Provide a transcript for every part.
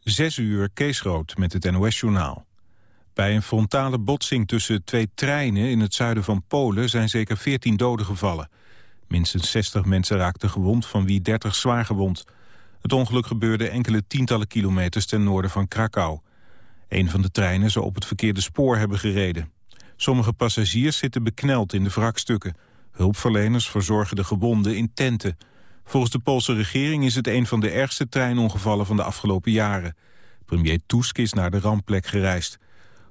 Zes uur, Kees Rood met het NOS-journaal. Bij een frontale botsing tussen twee treinen in het zuiden van Polen... zijn zeker 14 doden gevallen. Minstens 60 mensen raakten gewond, van wie 30 zwaar gewond. Het ongeluk gebeurde enkele tientallen kilometers ten noorden van Krakau. Een van de treinen zou op het verkeerde spoor hebben gereden. Sommige passagiers zitten bekneld in de wrakstukken. Hulpverleners verzorgen de gewonden in tenten... Volgens de Poolse regering is het een van de ergste treinongevallen van de afgelopen jaren. Premier Tusk is naar de rampplek gereisd.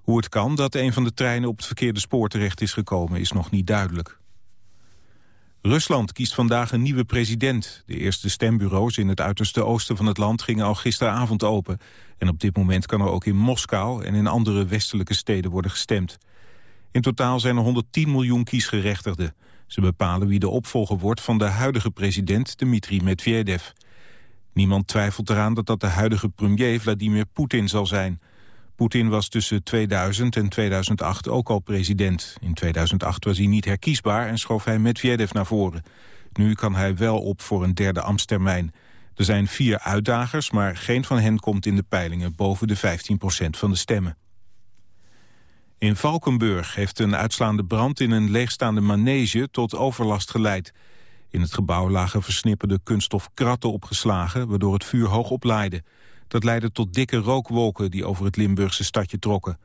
Hoe het kan dat een van de treinen op het verkeerde spoor terecht is gekomen is nog niet duidelijk. Rusland kiest vandaag een nieuwe president. De eerste stembureaus in het uiterste oosten van het land gingen al gisteravond open. En op dit moment kan er ook in Moskou en in andere westelijke steden worden gestemd. In totaal zijn er 110 miljoen kiesgerechtigden. Ze bepalen wie de opvolger wordt van de huidige president Dmitri Medvedev. Niemand twijfelt eraan dat dat de huidige premier Vladimir Poetin zal zijn. Poetin was tussen 2000 en 2008 ook al president. In 2008 was hij niet herkiesbaar en schoof hij Medvedev naar voren. Nu kan hij wel op voor een derde ambtstermijn. Er zijn vier uitdagers, maar geen van hen komt in de peilingen boven de 15% van de stemmen. In Valkenburg heeft een uitslaande brand in een leegstaande manege tot overlast geleid. In het gebouw lagen versnipperde kunststof kratten opgeslagen, waardoor het vuur hoog oplaaide. Dat leidde tot dikke rookwolken die over het Limburgse stadje trokken.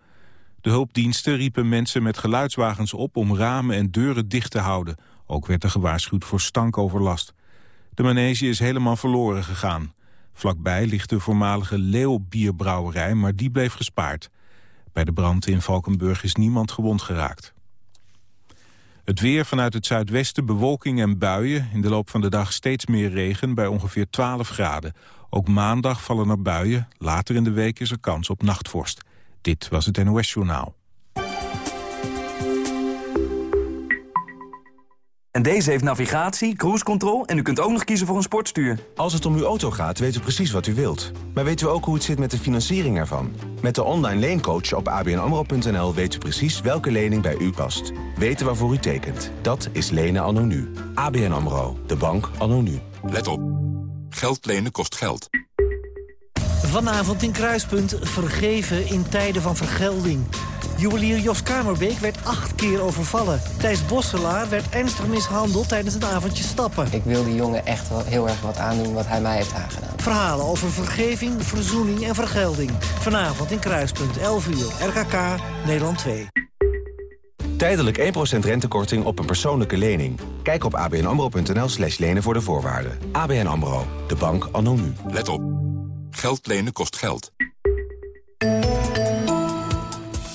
De hulpdiensten riepen mensen met geluidswagens op om ramen en deuren dicht te houden. Ook werd er gewaarschuwd voor stankoverlast. De manege is helemaal verloren gegaan. Vlakbij ligt de voormalige Leeuwbierbrouwerij, maar die bleef gespaard. Bij de brand in Valkenburg is niemand gewond geraakt. Het weer vanuit het zuidwesten, bewolking en buien. In de loop van de dag steeds meer regen bij ongeveer 12 graden. Ook maandag vallen er buien. Later in de week is er kans op nachtvorst. Dit was het NOS Journaal. En deze heeft navigatie, cruise control en u kunt ook nog kiezen voor een sportstuur. Als het om uw auto gaat, weten we precies wat u wilt. Maar weten we ook hoe het zit met de financiering ervan? Met de online leencoach op abnamro.nl weet u precies welke lening bij u past. Weten waarvoor u tekent. Dat is lenen anno nu. ABN AMRO, de bank anno nu. Let op. Geld lenen kost geld. Vanavond in Kruispunt vergeven in tijden van vergelding. Juwelier Jos Kamerbeek werd acht keer overvallen. Thijs Bosselaar werd ernstig mishandeld tijdens een avondje stappen. Ik wil die jongen echt wel heel erg wat aandoen wat hij mij heeft aangedaan. Verhalen over vergeving, verzoening en vergelding. Vanavond in Kruispunt, 11 uur, RKK, Nederland 2. Tijdelijk 1% rentekorting op een persoonlijke lening. Kijk op abnamro.nl slash lenen voor de voorwaarden. ABN AMRO, de bank anno nu. Let op. Geld lenen kost geld.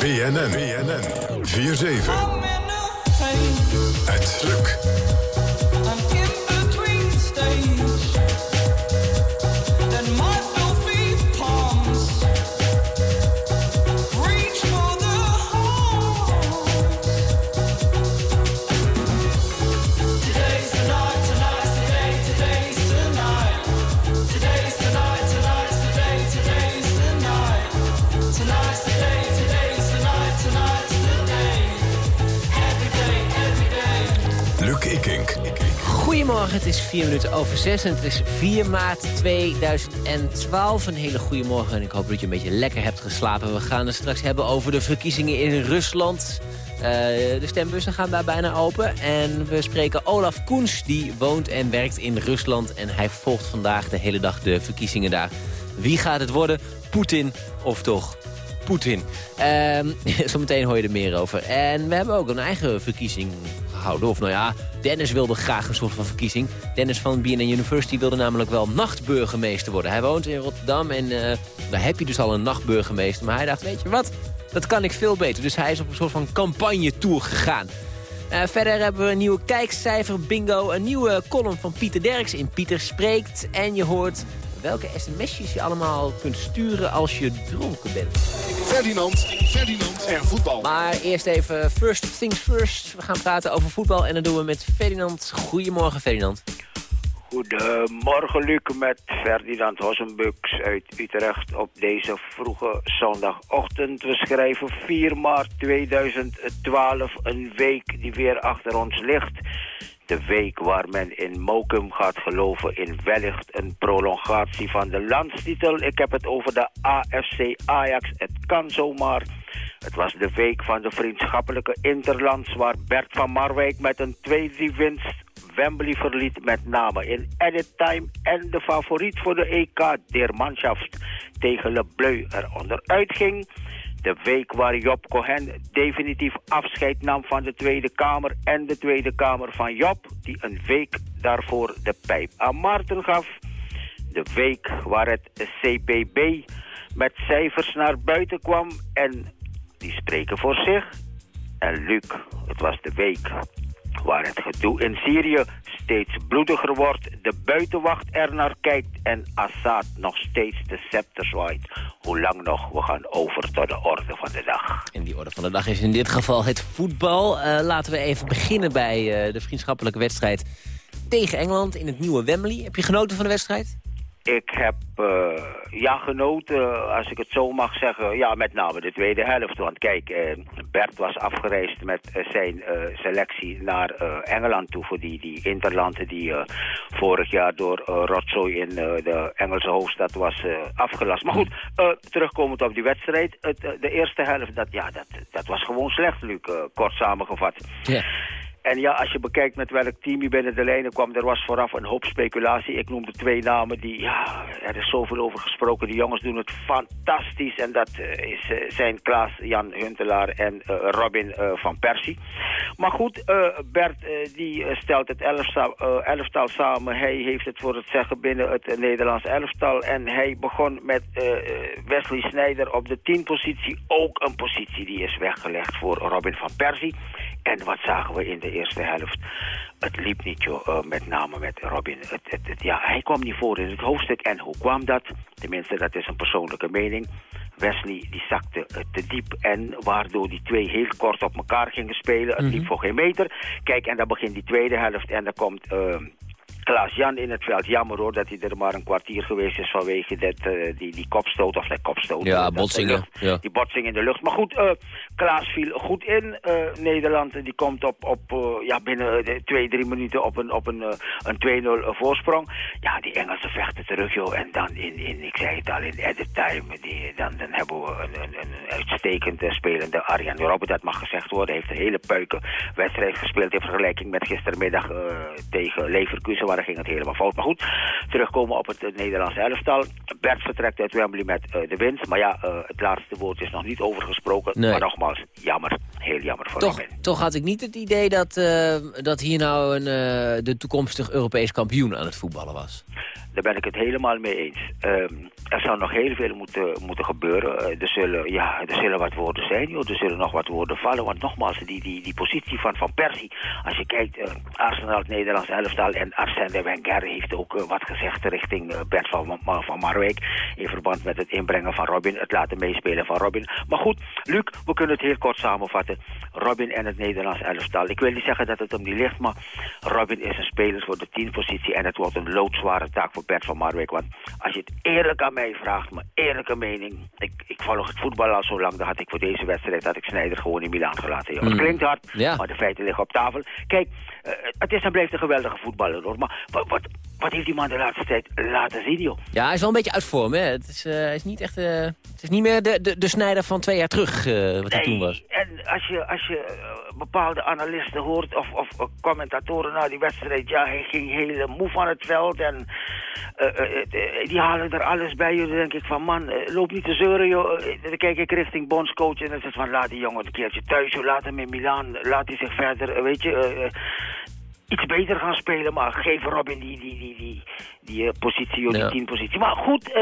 BNN. BNN. 4-7. Het lukt. 4 minuten over 6 en het is 4 maart 2012. Een hele goede morgen en ik hoop dat je een beetje lekker hebt geslapen. We gaan het straks hebben over de verkiezingen in Rusland. Uh, de stembussen gaan daar bijna open. En we spreken Olaf Koens, die woont en werkt in Rusland. En hij volgt vandaag de hele dag de verkiezingen daar. Wie gaat het worden? Poetin of toch Poetin? Uh, zometeen hoor je er meer over. En we hebben ook een eigen verkiezing Of nou ja, Dennis wilde graag een soort van verkiezing. Dennis van BNN University wilde namelijk wel nachtburgemeester worden. Hij woont in Rotterdam en uh, daar heb je dus al een nachtburgemeester. Maar hij dacht, weet je wat, dat kan ik veel beter. Dus hij is op een soort van campagne-tour gegaan. Uh, verder hebben we een nieuwe kijkcijfer bingo. Een nieuwe column van Pieter Derks in Pieter Spreekt. En je hoort welke sms'jes je allemaal kunt sturen als je dronken bent. Ferdinand, Ferdinand en voetbal. Maar eerst even first things first. We gaan praten over voetbal en dat doen we met Ferdinand. Goedemorgen Ferdinand. Goedemorgen Luc met Ferdinand Hossenbux uit Utrecht op deze vroege zondagochtend. We schrijven 4 maart 2012, een week die weer achter ons ligt. De week waar men in Mokum gaat geloven in wellicht een prolongatie van de landstitel. Ik heb het over de AFC Ajax. Het kan zomaar. Het was de week van de vriendschappelijke interlands waar Bert van Marwijk met een 2-3 winst Wembley verliet met name in edit time en de favoriet voor de EK, der Mannschaft, tegen Le Bleu eronder uitging. De week waar Job Cohen definitief afscheid nam van de Tweede Kamer en de Tweede Kamer van Job, die een week daarvoor de pijp aan Maarten gaf. De week waar het CPB met cijfers naar buiten kwam en die spreken voor zich. En Luc, het was de week waar het gedoe in Syrië steeds bloediger wordt, de buitenwacht er naar kijkt en Assad nog steeds de scepter zwaait. Hoe lang nog? We gaan over tot de orde van de dag. En die orde van de dag is in dit geval het voetbal. Uh, laten we even beginnen bij uh, de vriendschappelijke wedstrijd tegen Engeland in het nieuwe Wembley. Heb je genoten van de wedstrijd? Ik heb uh, ja genoten, als ik het zo mag zeggen, ja, met name de tweede helft. Want kijk, uh, Bert was afgereisd met uh, zijn selectie naar Engeland toe... voor die, die interlanden die vorig jaar door rotzooi in de Engelse hoofdstad was afgelast. Maar goed, terugkomend op die wedstrijd. Het, de eerste helft, dat, ja, dat, dat was gewoon slecht, Luc, kort samengevat. Ja. En ja, als je bekijkt met welk team je binnen de lijnen kwam... er was vooraf een hoop speculatie. Ik noemde twee namen die... Ja, er is zoveel over gesproken. Die jongens doen het fantastisch. En dat uh, is, uh, zijn Klaas, Jan Huntelaar en uh, Robin van Persie. Maar goed, Bert die stelt het elftal, elftal, samen. Hij heeft het voor het zeggen binnen het Nederlands elftal. En hij begon met Wesley Sneijder op de teampositie. Ook een positie die is weggelegd voor Robin van Persie. En wat zagen we in de eerste helft? Het liep niet, joh, uh, met name met Robin. Het, het, het, ja, hij kwam niet voor in het hoofdstuk. En hoe kwam dat? Tenminste, dat is een persoonlijke mening. Wesley die zakte uh, te diep en waardoor die twee heel kort op elkaar gingen spelen. Het mm -hmm. liep voor geen meter. Kijk, en dan begint die tweede helft en dan komt... Uh, Klaas-Jan in het veld. Jammer hoor dat hij er maar een kwartier geweest is vanwege dat, uh, die, die kopstoot, of nee, kopstoot. Ja, botsingen. Ja. Die botsing in de lucht. Maar goed, uh, Klaas viel goed in. Uh, Nederland die komt op, op ja, binnen twee, drie minuten op een, op een, een 2-0 voorsprong. Ja, die Engelsen vechten terug, joh. En dan in, in ik zei het al, in edit time, die, dan, dan hebben we een, een, een uitstekend spelende Arjan Robben. Dat mag gezegd worden. Hij heeft een hele puiken wedstrijd gespeeld in vergelijking met gistermiddag tegen Leverkusen ging het helemaal fout. Maar goed, terugkomen op het uh, Nederlandse elftal. Bert vertrekt uit Wembley met uh, de winst. Maar ja, uh, het laatste woord is nog niet overgesproken. Nee. Maar nogmaals, jammer. Heel jammer voor toch, Robin. Toch had ik niet het idee dat, dat hier nou een, de toekomstig Europees kampioen aan het voetballen was. Daar ben ik het helemaal mee eens. Um, er zou nog heel veel moeten, moeten gebeuren. Er zullen, ja, er zullen wat woorden zijn, joh. er zullen nog wat woorden vallen. Want nogmaals, die, die, die positie van Van Persie... als je kijkt, Arsenal, het Nederlands elftal... en Arsène Wenger heeft ook uh, wat gezegd richting uh, Bert van, van Marwijk... in verband met het inbrengen van Robin, het laten meespelen van Robin. Maar goed, Luc, we kunnen het heel kort samenvatten. Robin en het Nederlands elftal. Ik wil niet zeggen dat het om die ligt, maar Robin is een speler voor de teampositie... en het wordt een loodzware taak voor Bert van Marwijk. Want als je het eerlijk aan mij vraagt, mijn eerlijke mening... Ik, ik volg het voetbal al zo lang, dan had ik voor deze wedstrijd... had ik Snijder gewoon in Milaan gelaten. Mm. Het klinkt hard, ja. maar de feiten liggen op tafel. Kijk, het is en blijft een geweldige voetballer, hoor. Maar wat, wat, wat heeft die man de laatste tijd laten zien, joh? Ja, hij is wel een beetje uit vorm, hè? Het is, uh, hij is niet echt... Uh, het is niet meer de, de, de Snijder van twee jaar terug, wat nee, hij toen was. en als je, als je bepaalde analisten hoort... of, of commentatoren na die wedstrijd... ja, hij ging heel moe van het veld en... die halen er alles bij. Dan denk ik van, man, loop niet te zeuren, joh. Dan kijk ik richting bondscoach en dan zegt van... laat die jongen een keertje thuis, joh. Laat hem in Milaan. Laat hij zich verder, weet je... iets beter gaan spelen, maar geef Robin die, die, die, die, die uh, positie, die ja. teampositie. Maar goed, uh,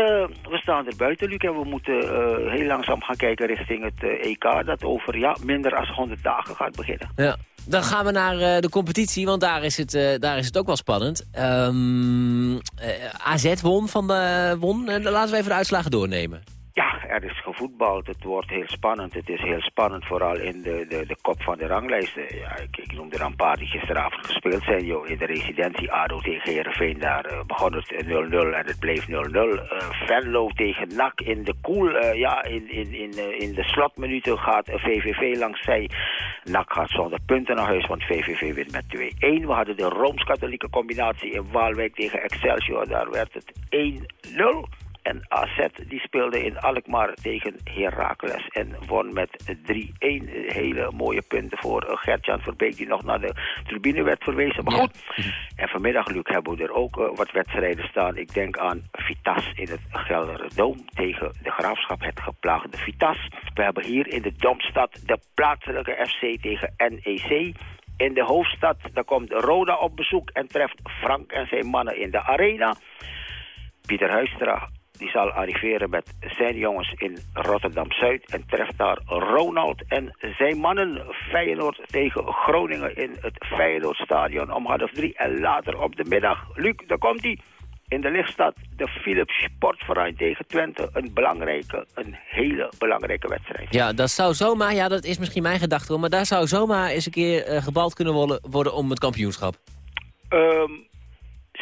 we staan er buiten, Luc, en we moeten uh, heel langzaam gaan kijken richting het EK, dat over ja, minder dan 100 dagen gaat beginnen. Ja. Dan gaan we naar de competitie, want daar is het, daar is het ook wel spannend. Um, uh, AZ won, van de, won. laten we even de uitslagen doornemen. Ja, er is gevoetbald. Het wordt heel spannend. Het is heel spannend, vooral in de, de, de kop van de ranglijsten. Ja, ik, ik noemde er een paar die gisteravond gespeeld zijn. Joh. In de residentie ADO tegen Heerenveen, daar uh, begon het 0-0 en het bleef 0-0. Uh, Venlo tegen NAC in de koel. Ja, in, in, in, in de slotminuten gaat VVV langs zij. NAC gaat zonder punten naar huis, want VVV wint met 2-1. We hadden de Rooms-Katholieke combinatie in Waalwijk tegen Excelsior. Daar werd het 1-0. En AZ die speelde in Alkmaar tegen Heracles en won met 3-1. Hele mooie punten voor eh, Gertjan Verbeek die nog naar de tribune werd verwezen. Maar goed, en vanmiddag Luc hebben we er ook uh, wat wedstrijden staan. Ik denk aan Vitas in het Gelderdoom tegen de Graafschap, het geplaagde Vitas. We hebben hier in de Domstad de plaatselijke FC tegen NEC. In de hoofdstad, daar komt Roda op bezoek en treft Frank en zijn mannen in de arena. Pieter Huistra die zal arriveren met zijn jongens in Rotterdam-Zuid... en treft daar Ronald en zijn mannen Feyenoord tegen Groningen... in het Feyenoordstadion om half drie. En later op de middag, Luc, daar komt hij... In de lichtstad de Philips Sportverein tegen Twente. Een belangrijke, een hele belangrijke wedstrijd. Ja, dat zou zomaar, ja dat is misschien mijn gedachte... maar daar zou zomaar eens een keer uh, gebald kunnen worden, worden om het kampioenschap. Um,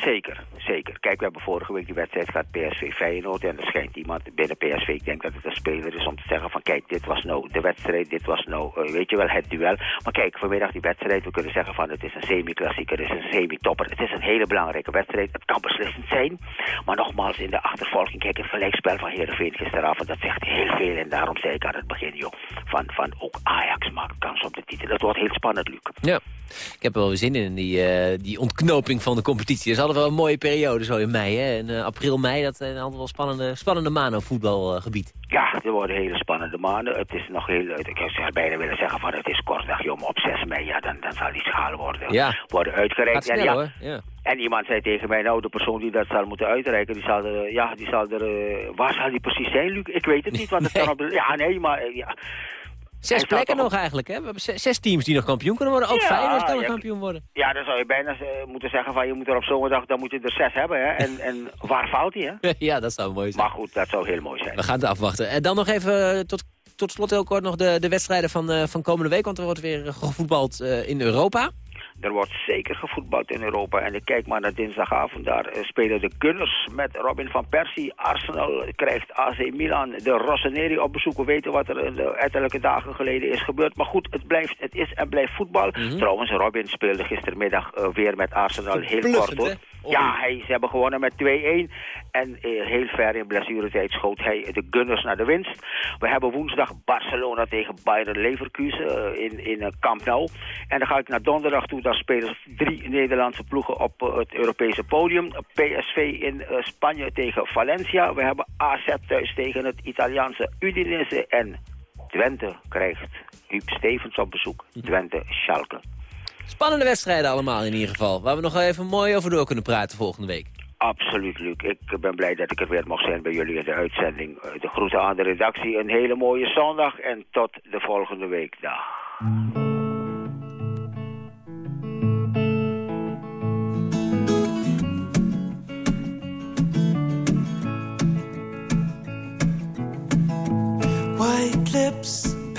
Zeker, zeker. Kijk, we hebben vorige week die wedstrijd gehad PSV Feyenoord. En er schijnt iemand binnen PSV, ik denk dat het een speler is om te zeggen van kijk, dit was nou de wedstrijd, dit was nou, uh, weet je wel, het duel. Maar kijk, vanmiddag die wedstrijd, we kunnen zeggen van het is een semi-klassieker, het is een semi-topper. Het is een hele belangrijke wedstrijd, het kan beslissend zijn. Maar nogmaals, in de achtervolging, kijk, het gelijkspel van Heerenveen gisteravond, dat zegt heel veel. En daarom zei ik aan het begin, joh, van, van ook Ajax maakt kans op de titel. Dat wordt heel spannend, Luc. Ja, ik heb er wel weer zin in, die, uh, die ontknoping van de competitie hadden wel een mooie periode zo in mei. Hè? En, uh, april, mei, dat zijn altijd wel spannende, spannende maanden voetbalgebied. ja, er worden hele spannende maanden. Het is nog heel... Ik zou bijna willen zeggen van het is kort dag, joh, maar op 6 mei, ja, dan, dan zal die schaal worden, ja. worden uitgereikt. Snel, en, ja, hoor. Ja. En iemand zei tegen mij, nou, de persoon die dat zal moeten uitreiken, die zal er, ja, die zal er, uh, waar zal die precies zijn, Luc? Ik weet het niet, want het nee. kan op de, ja, nee, maar, ja. Zes plekken nog eigenlijk, hè? We hebben zes, zes, teams die nog kampioen kunnen worden. Ook ja, Feyenoord kan nog ja, kampioen worden. Ja, dan zou je bijna uh, moeten zeggen van je moet er op zo'n dag, dan moet je er zes hebben, hè? En, en waar valt hij, hè? ja, dat zou mooi zijn. Maar goed, dat zou heel mooi zijn. We gaan het afwachten. En dan nog even tot, tot slot heel kort nog de, de wedstrijden van, van komende week. Want er wordt weer gevoetbald in Europa. Er wordt zeker gevoetbald in Europa. En ik kijk maar naar dinsdagavond. Daar uh, spelen de Gunners met Robin van Persie. Arsenal krijgt AC Milan. De Rossoneri op bezoek. We weten wat er de dagen geleden is gebeurd. Maar goed, het, blijft, het is en blijft voetbal. Mm -hmm. Trouwens, Robin speelde gistermiddag uh, weer met Arsenal heel kort hoor. Ja, hij, ze hebben gewonnen met 2-1. En uh, heel ver in blessuretijd schoot hij de Gunners naar de winst. We hebben woensdag Barcelona tegen Bayern Leverkusen in, in Camp Nou. En dan ga ik naar donderdag toe. Daar spelen drie Nederlandse ploegen op het Europese podium. PSV in uh, Spanje tegen Valencia. We hebben AZ thuis tegen het Italiaanse Udinese. En Twente krijgt Huub Stevens op bezoek. Twente Schalke. Spannende wedstrijden allemaal in ieder geval. Waar we nog even mooi over door kunnen praten volgende week. Absoluut, Luc. Ik ben blij dat ik er weer mocht zijn bij jullie in de uitzending. De groeten aan de redactie. Een hele mooie zondag en tot de volgende week. Dag. White lips,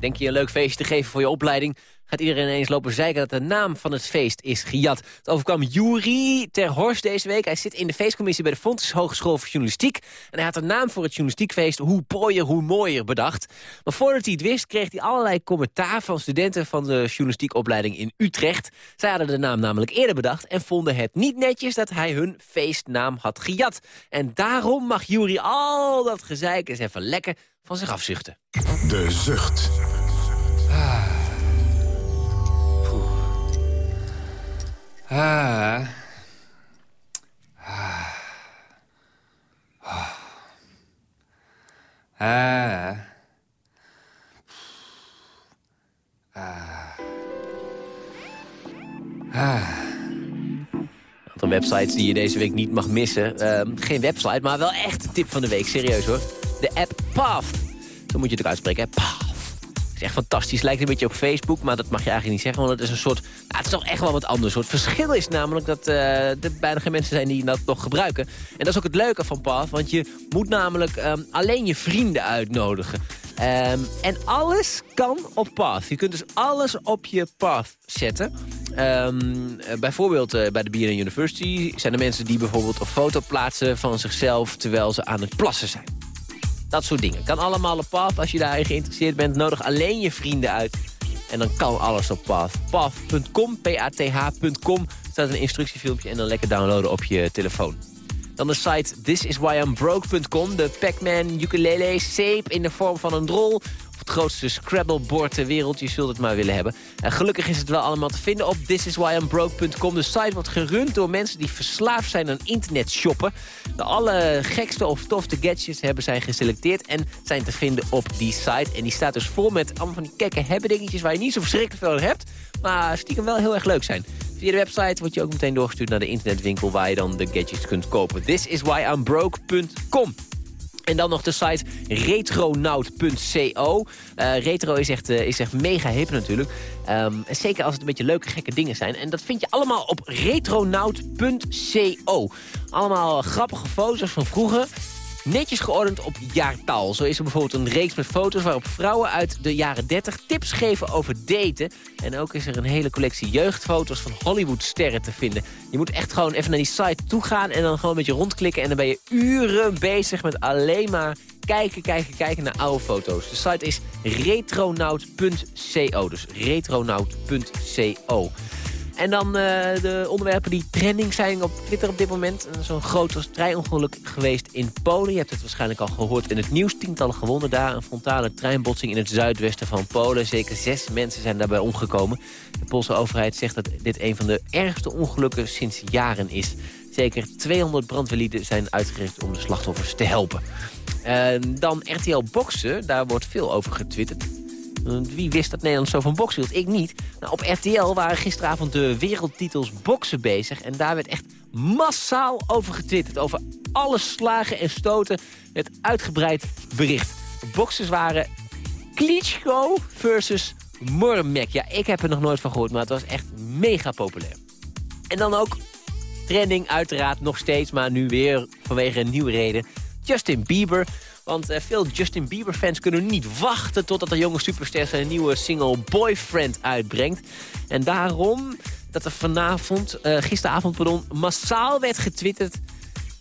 Denk je een leuk feestje te geven voor je opleiding? Gaat iedereen ineens lopen zeiken dat de naam van het feest is gejat. Het overkwam Juri ter Horst deze week. Hij zit in de feestcommissie bij de Fontys Hogeschool voor Journalistiek. En hij had de naam voor het journalistiekfeest Hoe pooier, hoe mooier bedacht. Maar voordat hij het wist, kreeg hij allerlei commentaar van studenten van de journalistiekopleiding in Utrecht. Zij hadden de naam namelijk eerder bedacht en vonden het niet netjes dat hij hun feestnaam had gejat. En daarom mag Juri al dat gezeik eens even lekker van zich afzuchten. De Zucht. Ah. Ah. Ah. Ah. Ah. Aantal websites die je deze week niet mag missen. Ehm, geen website, maar wel echt de tip van de week. Serieus hoor. De app Path. Zo moet je het uitspreken, hè? Is echt fantastisch. Lijkt een beetje op Facebook, maar dat mag je eigenlijk niet zeggen. Want het is een soort... Nou, het is toch echt wel wat anders. Het verschil is namelijk dat uh, er bijna geen mensen zijn die dat nog gebruiken. En dat is ook het leuke van Path. Want je moet namelijk um, alleen je vrienden uitnodigen. Um, en alles kan op Path. Je kunt dus alles op je Path zetten. Um, uh, bijvoorbeeld uh, bij de BNN University zijn er mensen die bijvoorbeeld een foto plaatsen van zichzelf... terwijl ze aan het plassen zijn. Dat soort dingen. Kan allemaal op Path. Als je daarin geïnteresseerd bent, nodig alleen je vrienden uit. En dan kan alles op Path. Path.com, P-A-T-H.com. staat een instructiefilmpje en dan lekker downloaden op je telefoon. Dan de site thisiswhyimbroke.com. De Pac-Man ukulele zeep in de vorm van een drol het grootste Scrabble-bord ter wereld. Je zult het maar willen hebben. En gelukkig is het wel allemaal te vinden op thisiswhyimbroke.com. De site wordt gerund door mensen die verslaafd zijn aan internet shoppen. De allergekste of tofste gadgets hebben zijn geselecteerd... en zijn te vinden op die site. En die staat dus vol met allemaal van die kekke hebben dingetjes... waar je niet zo verschrikkelijk veel hebt, maar stiekem wel heel erg leuk zijn. Via de website wordt je ook meteen doorgestuurd naar de internetwinkel... waar je dan de gadgets kunt kopen. thisiswhyimbroke.com. En dan nog de site retronaut.co. Uh, retro is echt, uh, is echt mega hip natuurlijk. En zeker als het een beetje leuke, gekke dingen zijn. En dat vind je allemaal op retronaut.co. Allemaal grappige foto's van vroeger netjes geordend op jaartal. Zo is er bijvoorbeeld een reeks met foto's waarop vrouwen uit de jaren 30 tips geven over daten. En ook is er een hele collectie jeugdfoto's van Hollywoodsterren te vinden. Je moet echt gewoon even naar die site toe gaan en dan gewoon een beetje rondklikken. En dan ben je uren bezig met alleen maar kijken, kijken, kijken naar oude foto's. De site is retronaut.co, dus retronaut.co. En dan uh, de onderwerpen die trending zijn op Twitter op dit moment. Zo'n groot treinongeluk geweest in Polen. Je hebt het waarschijnlijk al gehoord in het nieuws. Tientallen gewonden daar. Een frontale treinbotsing in het zuidwesten van Polen. Zeker zes mensen zijn daarbij omgekomen. De Poolse overheid zegt dat dit een van de ergste ongelukken sinds jaren is. Zeker 200 brandweerlieden zijn uitgericht om de slachtoffers te helpen. Uh, dan RTL Boksen, daar wordt veel over getwitterd. Wie wist dat Nederland zo van boksen hield? Ik niet. Nou, op RTL waren gisteravond de wereldtitels boksen bezig. En daar werd echt massaal over getwitterd. Over alle slagen en stoten. Het uitgebreid bericht. De boxers waren Klitschko versus Mormek. Ja, ik heb er nog nooit van gehoord, maar het was echt mega populair. En dan ook trending uiteraard nog steeds, maar nu weer vanwege een nieuwe reden. Justin Bieber. Want eh, veel Justin Bieber-fans kunnen niet wachten... totdat de jonge superster zijn nieuwe single Boyfriend uitbrengt. En daarom dat er vanavond, uh, gisteravond pardon, massaal werd getwitterd...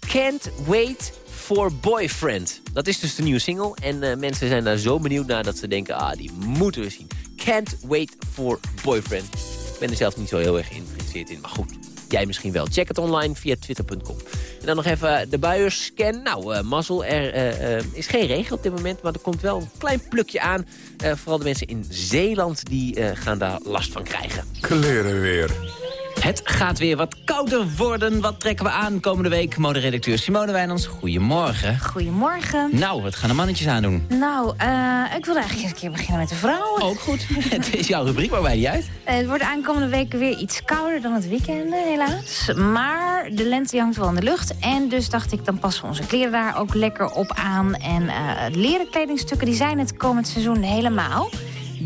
Can't wait for Boyfriend. Dat is dus de nieuwe single. En uh, mensen zijn daar zo benieuwd naar dat ze denken... ah, die moeten we zien. Can't wait for Boyfriend. Ik ben er zelf niet zo heel erg geïnteresseerd in. Maar goed, jij misschien wel. Check het online via twitter.com. En dan nog even de buierscan. Nou, uh, mazzel, er uh, is geen regen op dit moment... maar er komt wel een klein plukje aan. vooral de mensen in Zeeland die gaan daar last van krijgen. Kleren weer. Het gaat weer wat kouder worden. Wat trekken we aan komende week? Moderedacteur Simone Wijnands, goedemorgen. Goedemorgen. Nou, wat gaan de mannetjes aandoen? Nou, uh, ik wil eigenlijk eens een keer beginnen met de vrouwen. Ook goed. het is jouw rubriek, maar wij niet uit. Uh, het wordt aankomende week weer iets kouder dan het weekend, helaas. Maar de lente hangt wel in de lucht. En dus dacht ik, dan passen we onze kleren daar ook lekker op aan. En uh, leren kledingstukken, die zijn het komend seizoen helemaal.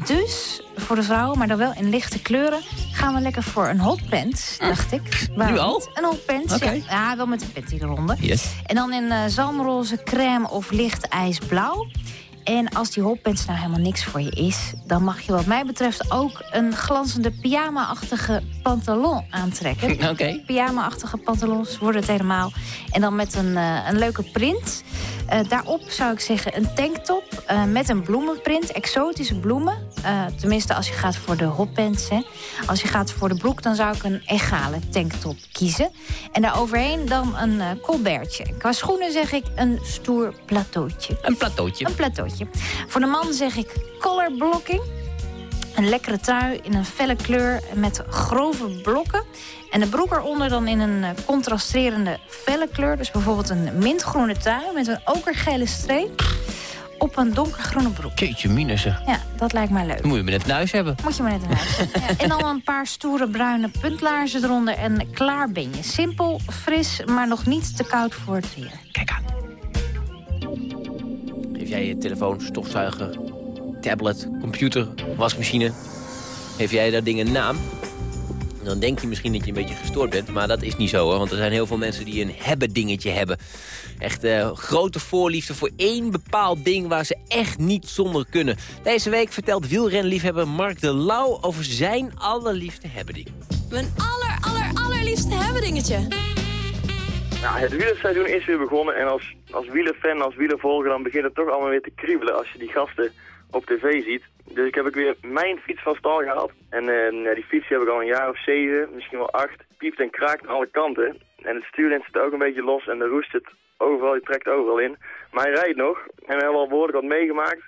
Dus voor de vrouwen, maar dan wel in lichte kleuren... gaan we lekker voor een hotpants, dacht ik. nu al? Een hotpants, okay. ja. ja. wel met een panty eronder. Yes. En dan in uh, zalmroze, crème of licht ijsblauw. En als die hotpants nou helemaal niks voor je is... dan mag je wat mij betreft ook een glanzende pyjama-achtige pantalon aantrekken. Oké. Okay. Pyjama-achtige pantalons worden het helemaal. En dan met een, uh, een leuke print. Uh, daarop zou ik zeggen een tanktop uh, met een bloemenprint. Exotische bloemen. tenminste als je gaat voor de hotpants. Hè. Als je gaat voor de broek dan zou ik een egale tanktop kiezen. En daaroverheen dan een colbertje. Qua schoenen zeg ik een stoer plateautje. Een plateautje. Een plateautje. Voor de man zeg ik color blocking. Een lekkere trui in een felle kleur met grove blokken. En de broek eronder dan in een contrasterende felle kleur. Dus bijvoorbeeld een mintgroene trui met een okergele streep op een donkergroene broek. Keetje minussen. Ja, dat lijkt mij leuk. Moet je me net in huis hebben. Moet je me net in huis. ja, en dan een paar stoere bruine puntlaarzen eronder en klaar ben je. Simpel, fris, maar nog niet te koud voor het weer. Kijk aan. Geef jij je telefoon, stofzuiger, tablet, computer, wasmachine... Geef jij daar dingen een naam? Dan denk je misschien dat je een beetje gestoord bent, maar dat is niet zo. Hoor, want er zijn heel veel mensen die een hebben dingetje hebben. Echt uh, grote voorliefde voor één bepaald ding waar ze echt niet zonder kunnen. Deze week vertelt wielrenliefhebber Mark de Lauw over zijn allerliefste hebben ding. Mijn aller, aller, allerliefste hebben dingetje. Nou, het wielerseizoen is weer begonnen en als, als wielerfan, als wielervolger, dan begint het toch allemaal weer te kriebelen als je die gasten op tv ziet. Dus ik heb ook weer mijn fiets van stal gehaald. En uh, die fiets heb ik al een jaar of zeven, misschien wel acht. Piept en kraakt aan alle kanten. En het stuurlint zit ook een beetje los en de roest zit overal, die trekt overal in. Maar hij rijdt nog en we hebben al behoorlijk wat meegemaakt.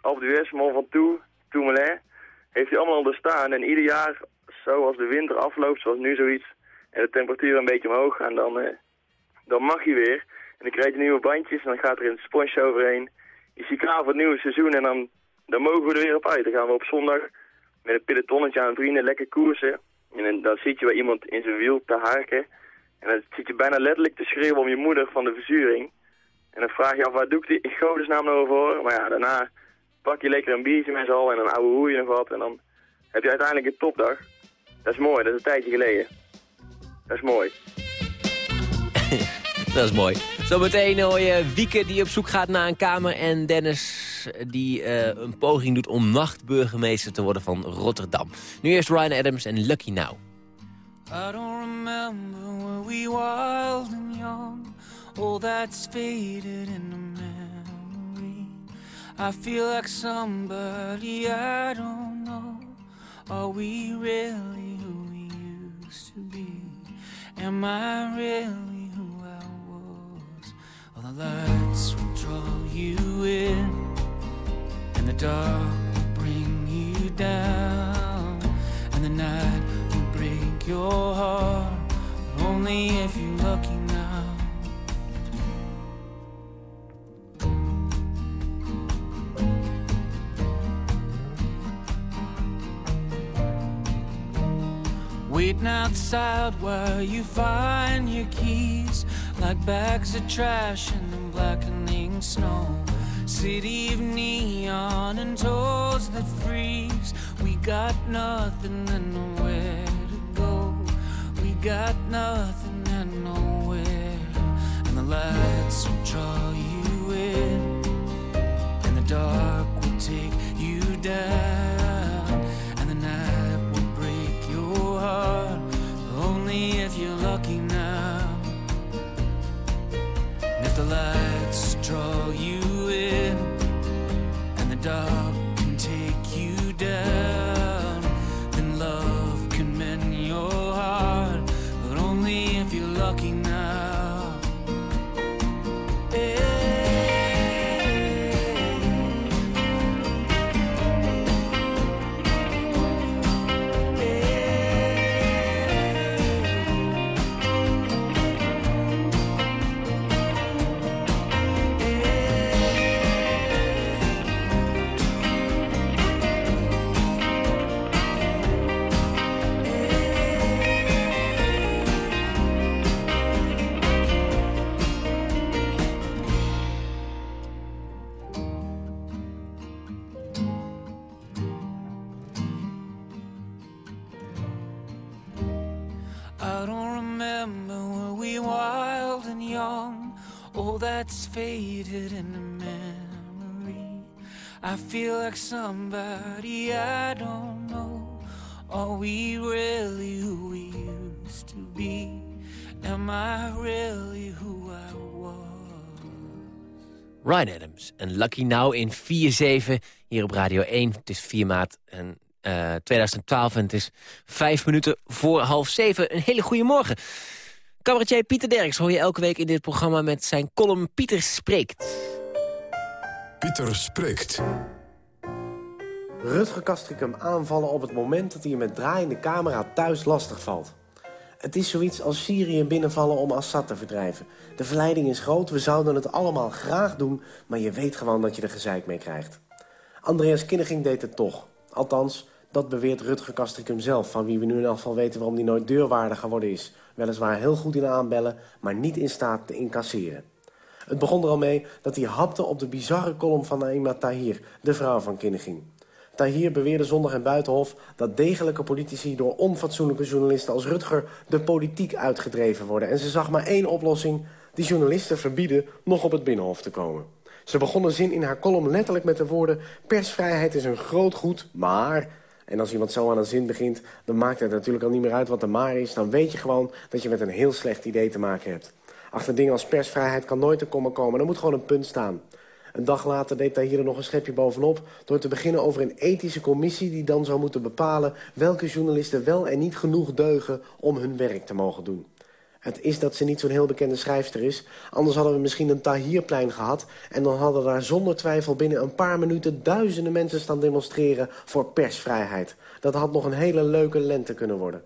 Alpe d'Huez, Mont Ventoux, Tourmalet. Heeft hij allemaal onderstaan en ieder jaar, zoals de winter afloopt, zoals nu zoiets, en de temperatuur een beetje omhoog gaan, dan, uh, dan mag hij weer. En krijg je nieuwe bandjes en dan gaat er een sponsje overheen. Is hij klaar voor het nieuwe seizoen en dan dan mogen we er weer op uit. Dan gaan we op zondag met een pelotonnetje aan vrienden lekker koersen. En dan zit je bij iemand in zijn wiel te harken. En dan zit je bijna letterlijk te schreeuwen om je moeder van de verzuring. En dan vraag je af, waar doe ik die in godesnaam nou voor? Maar ja, daarna pak je lekker een biertje met z'n allen en dan ouwe hoe je nog wat. En dan heb je uiteindelijk een topdag. Dat is mooi, dat is een tijdje geleden. Dat is mooi. dat is mooi. Zometeen hoor je Wieke die op zoek gaat naar een kamer... en Dennis die uh, een poging doet om nachtburgemeester te worden van Rotterdam. Nu eerst Ryan Adams en Lucky Now. I don't remember when we wild and young All that's faded in the memory I feel like somebody I don't know Are we really who we used to be? Am I really who I was? All the lights will draw you in And the dark will bring you down. And the night will break your heart. But only if you're lucky now. Waiting outside while you find your keys. Like bags of trash in the blackening snow city of neon and toes that freeze. We got nothing and nowhere to go. We got nothing and nowhere. And the lights will draw you in, and the dark will take you down, and the night will break your heart. Only if you're lucky now. And if the light and that's faded the memory. I feel like somebody I don't know. Are we really who we used to be? Am I really who I was? Ryan Adams en Lucky Now in 4-7 hier op Radio 1. Het is 4 maart en, eh, 2012 en het is vijf minuten voor half zeven. Een hele goede morgen. Cabaretier Pieter Derks hoor je elke week in dit programma met zijn column Pieter Spreekt. Pieter Spreekt. Rutger Kastrikum aanvallen op het moment dat hij je met draaiende camera thuis lastig valt. Het is zoiets als Syrië binnenvallen om Assad te verdrijven. De verleiding is groot, we zouden het allemaal graag doen... maar je weet gewoon dat je er gezeik mee krijgt. Andreas Kinneging deed het toch. Althans, dat beweert Rutger Kastrikum zelf... van wie we nu in elk geval weten waarom hij nooit deurwaarder geworden is. Weliswaar heel goed in aanbellen, maar niet in staat te incasseren. Het begon er al mee dat hij hapte op de bizarre column van Naima Tahir... de vrouw van Kinneging. Tahir beweerde zondag in Buitenhof dat degelijke politici... door onfatsoenlijke journalisten als Rutger de politiek uitgedreven worden. En ze zag maar één oplossing, die journalisten verbieden nog op het Binnenhof te komen. Ze begon een zin in haar column letterlijk met de woorden... persvrijheid is een groot goed, maar... En als iemand zo aan een zin begint, dan maakt het natuurlijk al niet meer uit wat de maar is. Dan weet je gewoon dat je met een heel slecht idee te maken hebt. Achter dingen als persvrijheid kan nooit een komma komen. Er moet gewoon een punt staan. Een dag later deed hij hier er nog een schepje bovenop... door te beginnen over een ethische commissie die dan zou moeten bepalen... welke journalisten wel en niet genoeg deugen om hun werk te mogen doen. Het is dat ze niet zo'n heel bekende schrijfster is. Anders hadden we misschien een Tahirplein gehad... en dan hadden daar zonder twijfel binnen een paar minuten... duizenden mensen staan demonstreren voor persvrijheid. Dat had nog een hele leuke lente kunnen worden.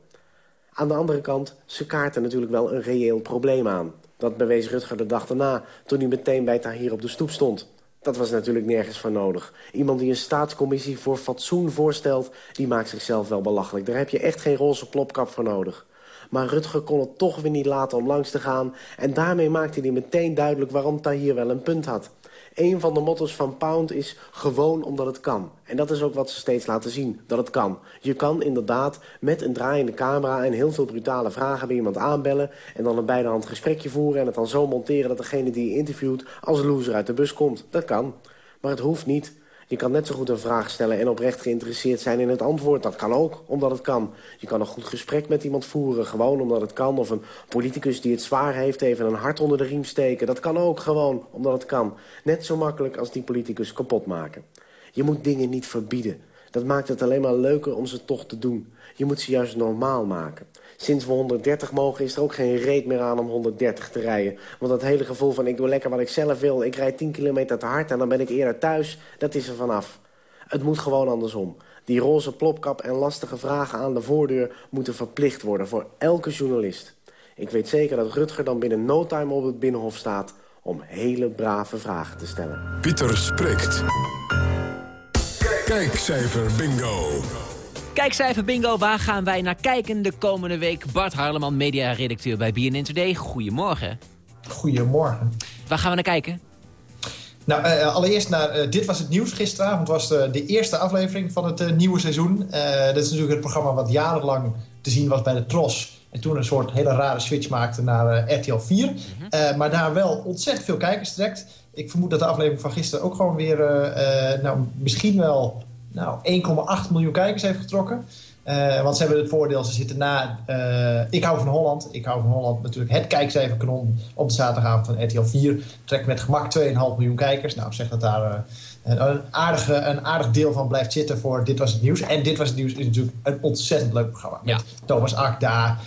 Aan de andere kant, ze kaarten natuurlijk wel een reëel probleem aan. Dat bewees Rutger de dag daarna, toen hij meteen bij Tahir op de stoep stond. Dat was natuurlijk nergens voor nodig. Iemand die een staatscommissie voor fatsoen voorstelt... die maakt zichzelf wel belachelijk. Daar heb je echt geen roze plopkap voor nodig. Maar Rutger kon het toch weer niet laten om langs te gaan... en daarmee maakte hij meteen duidelijk waarom Tahir wel een punt had. Een van de motto's van Pound is gewoon omdat het kan. En dat is ook wat ze steeds laten zien, dat het kan. Je kan inderdaad met een draaiende camera en heel veel brutale vragen bij iemand aanbellen... en dan een beidehand gesprekje voeren en het dan zo monteren... dat degene die je interviewt als loser uit de bus komt. Dat kan. Maar het hoeft niet. Je kan net zo goed een vraag stellen en oprecht geïnteresseerd zijn in het antwoord. Dat kan ook, omdat het kan. Je kan een goed gesprek met iemand voeren, gewoon omdat het kan. Of een politicus die het zwaar heeft even een hart onder de riem steken. Dat kan ook, gewoon, omdat het kan. Net zo makkelijk als die politicus kapot maken. Je moet dingen niet verbieden. Dat maakt het alleen maar leuker om ze toch te doen. Je moet ze juist normaal maken. Sinds we 130 mogen is er ook geen reet meer aan om 130 te rijden. Want dat hele gevoel van ik doe lekker wat ik zelf wil... ik rijd 10 kilometer te hard en dan ben ik eerder thuis... dat is er vanaf. Het moet gewoon andersom. Die roze plopkap en lastige vragen aan de voordeur... moeten verplicht worden voor elke journalist. Ik weet zeker dat Rutger dan binnen no time op het Binnenhof staat... om hele brave vragen te stellen. Pieter spreekt. Kijkcijfer bingo. Kijkcijfer bingo, waar gaan wij naar kijken de komende week? Bart Harleman, media-redacteur bij BNN Today. Goedemorgen. Goedemorgen. Waar gaan we naar kijken? Nou, uh, allereerst naar uh, Dit Was Het Nieuws. Gisteravond was de, de eerste aflevering van het uh, nieuwe seizoen. dat is natuurlijk het programma wat jarenlang te zien was bij de Tros. En toen een soort hele rare switch maakte naar RTL 4. Mm -hmm. maar daar wel ontzettend veel kijkers trekt. Ik vermoed dat de aflevering van gisteren ook gewoon weer... nou, misschien wel nou, 1,8 miljoen kijkers heeft getrokken. Uh, want ze hebben het voordeel, ze zitten na uh, Ik hou van Holland. Ik hou van Holland natuurlijk het kijkcijferkanon op de zaterdagavond van RTL 4. Trekt met gemak 2,5 miljoen kijkers. Nou, zeg dat daar uh, een, aardige, een aardig deel van blijft zitten voor Dit Was Het Nieuws. En Dit Was Het Nieuws is natuurlijk een ontzettend leuk programma. Met Thomas Akda,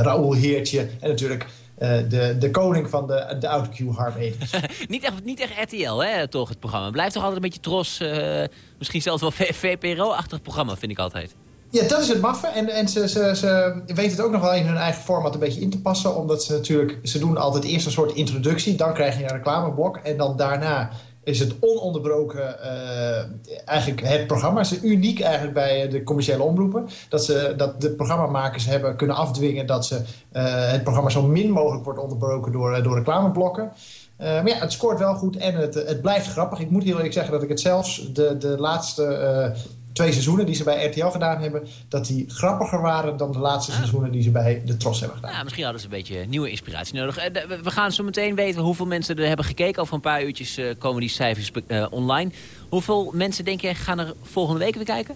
Raoul Heertje en natuurlijk... de, de koning van de, de oude Q, Harm Edens. niet, echt, niet echt RTL, hè, toch, het programma. Blijft toch altijd een beetje tros, uh, misschien zelfs wel VPRO-achtig programma, vind ik altijd. Ja, dat is het maffe. En, en ze, ze, ze weten het ook nog wel in hun eigen format een beetje in te passen. Omdat ze natuurlijk, ze doen altijd eerst een soort introductie. Dan krijg je een reclameblok. En dan daarna is het ononderbroken uh, eigenlijk het programma. Het is uniek eigenlijk bij de commerciële omroepen. Dat, ze, dat de programmamakers hebben kunnen afdwingen dat ze, uh, het programma zo min mogelijk wordt onderbroken door, door reclameblokken. Maar ja, het scoort wel goed en het, het blijft grappig. Ik moet heel eerlijk zeggen dat ik het zelfs de, de laatste twee seizoenen die ze bij RTL gedaan hebben... dat die grappiger waren dan de laatste ah. seizoenen die ze bij de Tros hebben gedaan. Ja, misschien hadden ze een beetje nieuwe inspiratie nodig. Eh, we gaan zo meteen weten hoeveel mensen er hebben gekeken. Over een paar uurtjes eh, komen die cijfers uh, online. Hoeveel mensen, denk je, gaan er volgende week weer kijken?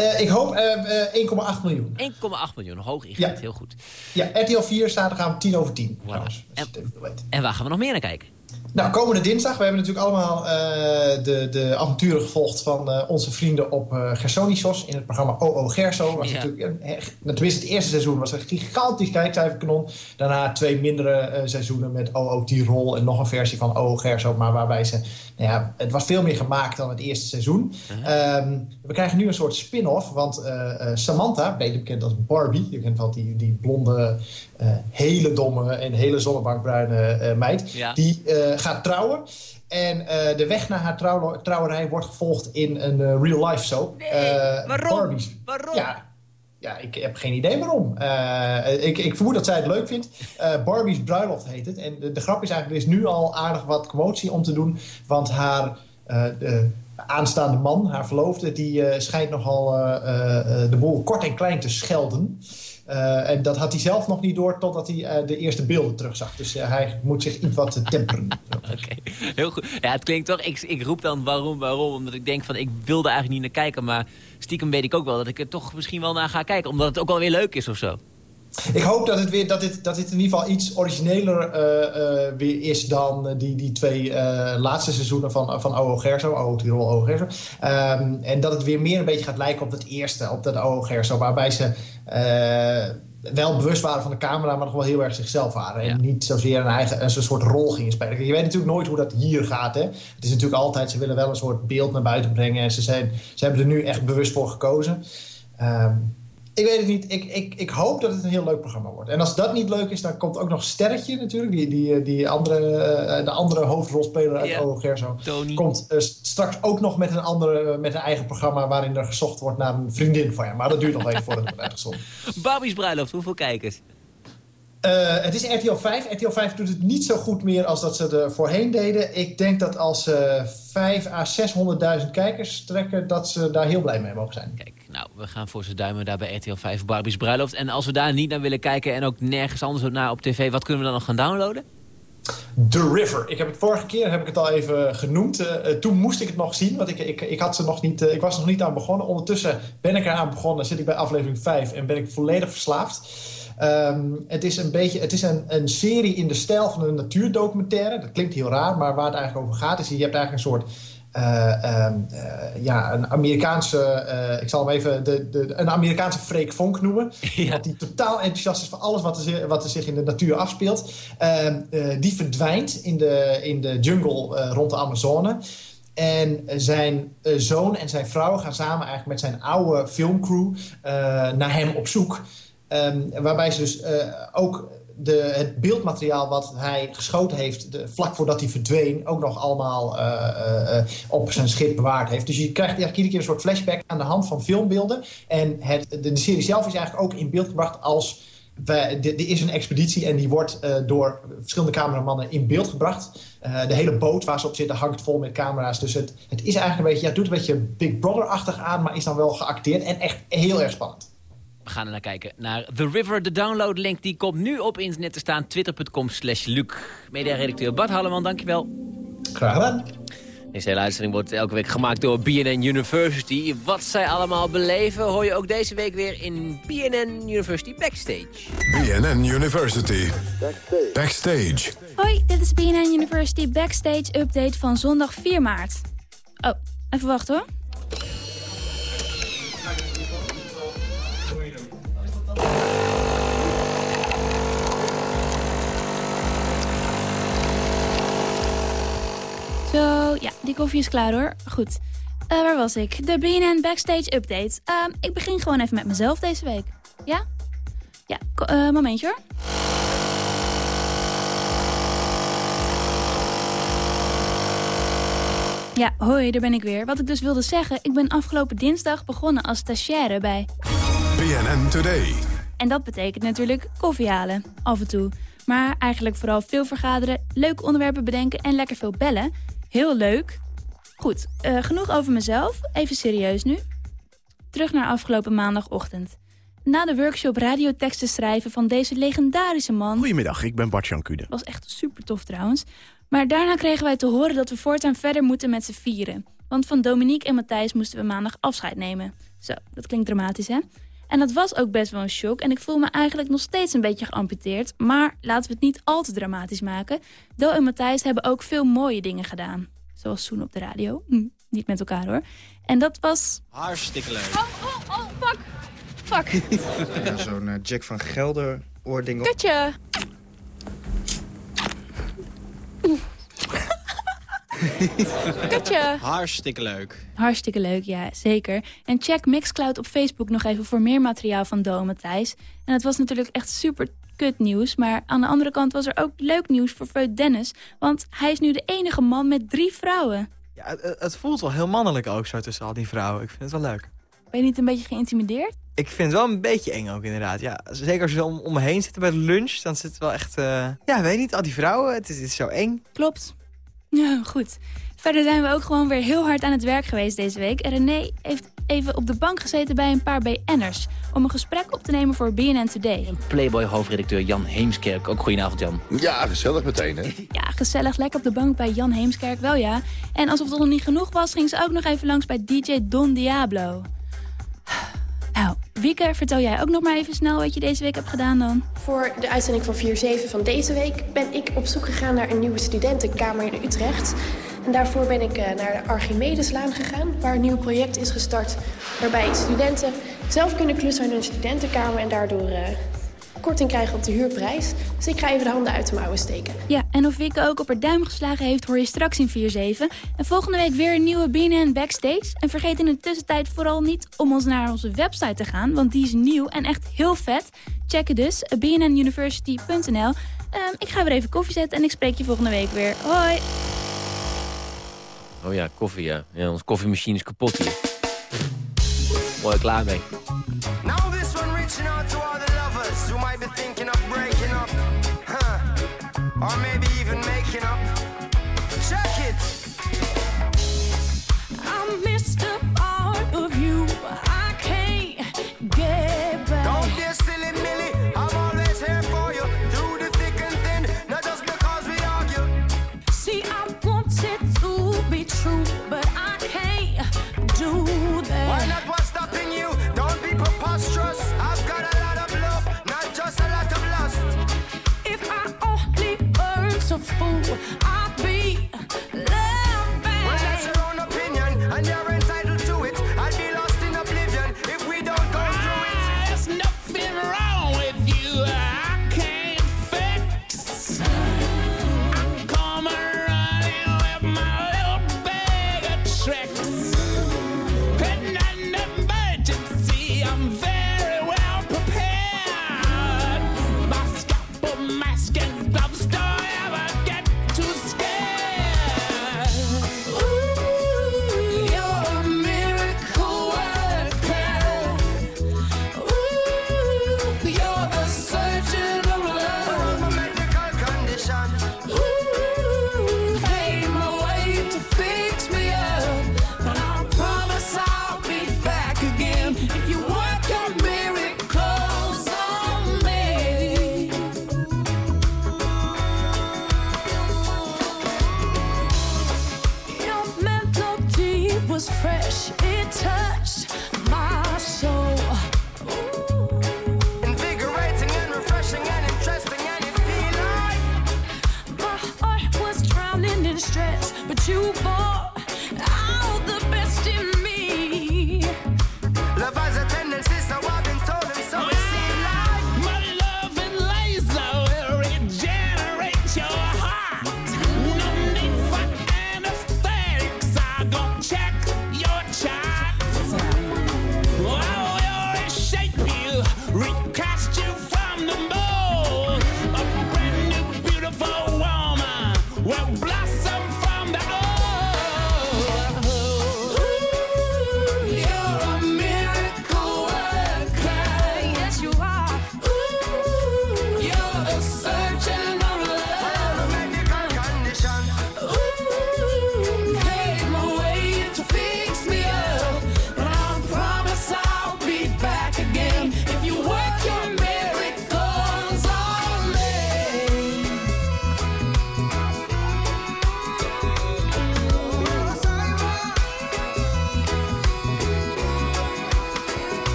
Uh, ik hoop uh, 1,8 miljoen. 1,8 miljoen, hoog ingezet, ja. heel goed. Ja, RTL 4 zaterdagavond 10 over 10. Voilà. En, en waar gaan we nog meer naar kijken? Nou, komende dinsdag, we hebben natuurlijk allemaal uh, de, de avonturen gevolgd van uh, onze vrienden op uh, Gersonisos in het programma OO Gerso. Was ja. natuurlijk, tenminste, het eerste seizoen was een gigantisch kijkcijferkanon. Daarna twee mindere seizoenen met OO Tirol en nog een versie van OO Gerso. Maar waarbij ze, nou ja, het was veel meer gemaakt dan het eerste seizoen. -huh. um, we krijgen nu een soort spin-off, want Samantha, beter bekend als Barbie, je kent wel die, die blonde, hele domme en hele zonnebankbruine meid, ja. die gaat trouwen. En uh, de weg naar haar trouw trouwerij wordt gevolgd in een uh, real-life soap. Nee, uh, waarom? Barbies. Waarom? Ja, ja, ik heb geen idee waarom. ik, ik vermoed dat zij het leuk vindt. Barbie's bruiloft heet het. En de, de, grap is eigenlijk, er is nu al aardig wat commotie om te doen. Want haar de aanstaande man, haar verloofde, die schijnt nogal de boel kort en klein te schelden. Uh, en dat had hij zelf nog niet door totdat hij uh, de eerste beelden terugzag. Dus uh, hij moet zich iets wat temperen. Oké, heel goed. Ja, het klinkt toch, ik, ik roep dan waarom, waarom. Omdat ik denk van, ik wilde eigenlijk niet naar kijken. Maar stiekem weet ik ook wel dat ik er toch misschien wel naar ga kijken. Omdat het ook wel weer leuk is of zo. Ik hoop dat het, weer, dat dit, dat dit in ieder geval iets origineler uh, uh, weer is dan die, die twee laatste seizoenen van, van OO Gerso, OO Tirol, OO Gerso. Um, en dat het weer meer een beetje gaat lijken op het eerste, op dat OO Gerso, waarbij ze wel bewust waren van de camera, maar nog wel heel erg zichzelf waren. Ja. En niet zozeer een eigen een soort rol gingen spelen. Je weet natuurlijk nooit hoe dat hier gaat. Hè? Het is natuurlijk altijd, ze willen wel een soort beeld naar buiten brengen. En ze, zijn, ze hebben er nu echt bewust voor gekozen. Um, ik weet het niet. Ik, ik, ik hoop dat het een heel leuk programma wordt. En als dat niet leuk is, dan komt ook nog Sterretje natuurlijk. Die, die, die andere, uh, de andere hoofdrolspeler uit yeah. Tony. Komt uh, straks ook nog met een, andere, met een eigen programma... waarin er gezocht wordt naar een vriendin van je. Maar dat duurt nog even voordat het wordt uitgezonden. Barbie's bruiloft, hoeveel kijkers? Uh, het is RTL 5. RTL 5 doet het niet zo goed meer als dat ze er voorheen deden. Ik denk dat als ze 5 à 600.000 kijkers trekken... dat ze daar heel blij mee mogen zijn. Kijk, nou, we gaan voor ze duimen daar bij RTL 5 Barbie's Bruiloft. En als we daar niet naar willen kijken en ook nergens anders naar op tv... wat kunnen we dan nog gaan downloaden? The River. Ik heb het vorige keer heb ik het al even genoemd. Uh, toen moest ik het nog zien, want ik, ik, ik, had ze nog niet, uh, ik was nog niet aan begonnen. Ondertussen ben ik eraan begonnen, zit ik bij aflevering 5 en ben ik volledig verslaafd. Um, het is een, beetje, het is een, een serie in de stijl van een natuurdocumentaire. Dat klinkt heel raar, maar waar het eigenlijk over gaat is... je hebt eigenlijk een soort ja, een Amerikaanse, uh, ik zal hem even de, de, een Amerikaanse Freek Vonk noemen. Ja. Die totaal enthousiast is voor alles wat er, wat er zich in de natuur afspeelt. die verdwijnt in de, in de jungle rond de Amazone. En zijn zoon en zijn vrouw gaan samen eigenlijk met zijn oude filmcrew naar hem op zoek. Um, waarbij ze dus ook de, het beeldmateriaal wat hij geschoten heeft... Vlak voordat hij verdween... ook nog allemaal uh, uh, op zijn schip bewaard heeft. Dus je krijgt eigenlijk iedere keer een soort flashback... aan de hand van filmbeelden. En het, de, serie zelf is eigenlijk ook in beeld gebracht als... Er is een expeditie en die wordt door verschillende cameramannen in beeld gebracht. De hele boot waar ze op zitten hangt vol met camera's. Dus het, het is eigenlijk een beetje, ja, het doet een beetje Big Brother-achtig aan... maar is dan wel geacteerd en echt heel erg spannend. We gaan er naar kijken. Naar The River, de downloadlink die komt nu op internet te staan. Twitter.com slash Luc. Media-redacteur Bart Halleman, dankjewel. Graag gedaan. Deze hele uitzending wordt elke week gemaakt door BNN University. Wat zij allemaal beleven hoor je ook deze week weer in BNN University Backstage. BNN University. Backstage. Hoi, dit is BNN University Backstage Update van zondag 4 maart. Oh, even wachten hoor. Die koffie is klaar hoor. Goed. Eh, waar was ik? De BNN Backstage Update. Ehm, ik begin gewoon even met mezelf deze week. Ja? Ja, eh, momentje hoor. Ja, hoi, daar ben ik weer. Wat ik dus wilde zeggen, ik ben afgelopen dinsdag begonnen als stagiaire bij... BNN Today. En dat betekent natuurlijk koffie halen, af en toe. Maar eigenlijk vooral veel vergaderen, leuke onderwerpen bedenken en lekker veel bellen. Heel leuk. Goed, eh, genoeg over mezelf. Even serieus nu. Terug naar afgelopen maandagochtend. Na de workshop radioteksten schrijven van deze legendarische man... Goedemiddag, ik ben Bart Jan Kude. was echt super tof trouwens. Maar daarna kregen wij te horen dat we voortaan verder moeten met z'n vieren. Want van Dominique en Matthijs moesten we maandag afscheid nemen. Zo, dat klinkt dramatisch hè? En dat was ook best wel een shock. En ik voel me eigenlijk nog steeds een beetje geamputeerd. Maar laten we het niet al te dramatisch maken. Do en Matthijs hebben ook veel mooie dingen gedaan. Zoals Zoen op de radio. Hm, niet met elkaar hoor. En dat was... Hartstikke leuk. Oh, oh, oh, fuck. Fuck. Ja, Zo'n eh, Jack van Gelder oording. Kutje. Kutje. Hartstikke leuk. Hartstikke leuk, ja, zeker. En check Mixcloud op Facebook nog even voor meer materiaal van Do en Matthijs. En het was natuurlijk echt super kut nieuws. Maar aan de andere kant was er ook leuk nieuws voor Feut Dennis. Want hij is nu de enige man met drie vrouwen. Ja, het, het voelt wel heel mannelijk ook zo tussen al die vrouwen. Ik vind het wel leuk. Ben je niet een beetje geïntimideerd? Ik vind het wel een beetje eng ook inderdaad. Ja, zeker als ze om, om me heen zitten bij de lunch, dan zit het wel echt... eh, Ja, weet niet, al die vrouwen, het is, het is zo eng. Klopt. Ja, goed. Verder zijn we ook gewoon weer heel hard aan het werk geweest deze week. En René heeft even op de bank gezeten bij een paar BN'ers... om een gesprek op te nemen voor BNN Today. Playboy-hoofdredacteur Jan Heemskerk. Ook goedenavond, Jan. Ja, gezellig meteen, hè? Ja, gezellig. Lekker op de bank bij Jan Heemskerk, wel ja. En alsof het nog niet genoeg was, ging ze ook nog even langs bij DJ Don Diablo. Nou, Wieke, vertel jij ook nog maar even snel wat je deze week hebt gedaan dan. Voor de uitzending van 4-7 van deze week ben ik op zoek gegaan naar een nieuwe studentenkamer in Utrecht. En daarvoor ben ik eh, naar de Archimedeslaan gegaan, waar een nieuw project is gestart. Waarbij studenten zelf kunnen klussen aan hun studentenkamer en daardoor eh, korting krijgen op de huurprijs. Dus ik ga even de handen uit de mouwen steken. Ja, en of Wieke ook op haar duim geslagen heeft, hoor je straks in 4-7. En volgende week weer een nieuwe BNN Backstage. En vergeet in de tussentijd vooral niet om ons naar onze website te gaan, want die is nieuw en echt heel vet. Check het dus, bnnuniversity.nl. Ehm, ik ga weer even koffie zetten en ik spreek je volgende week weer. Hoi! Oh ja, koffie, ja. ja onze koffiemachine is kapot hier. Mooi, klaar mee. Now this one reaching out to all thinking of breaking up, huh? Or maybe even making up. Check it. I missed a part of you. I can't get back. Don't be a silly Millie. I'm always here for you. Through the thick and thin, not just because we argue. See, I want it to be true, but I can't do that. Why not what's stopping you? Don't be preposterous.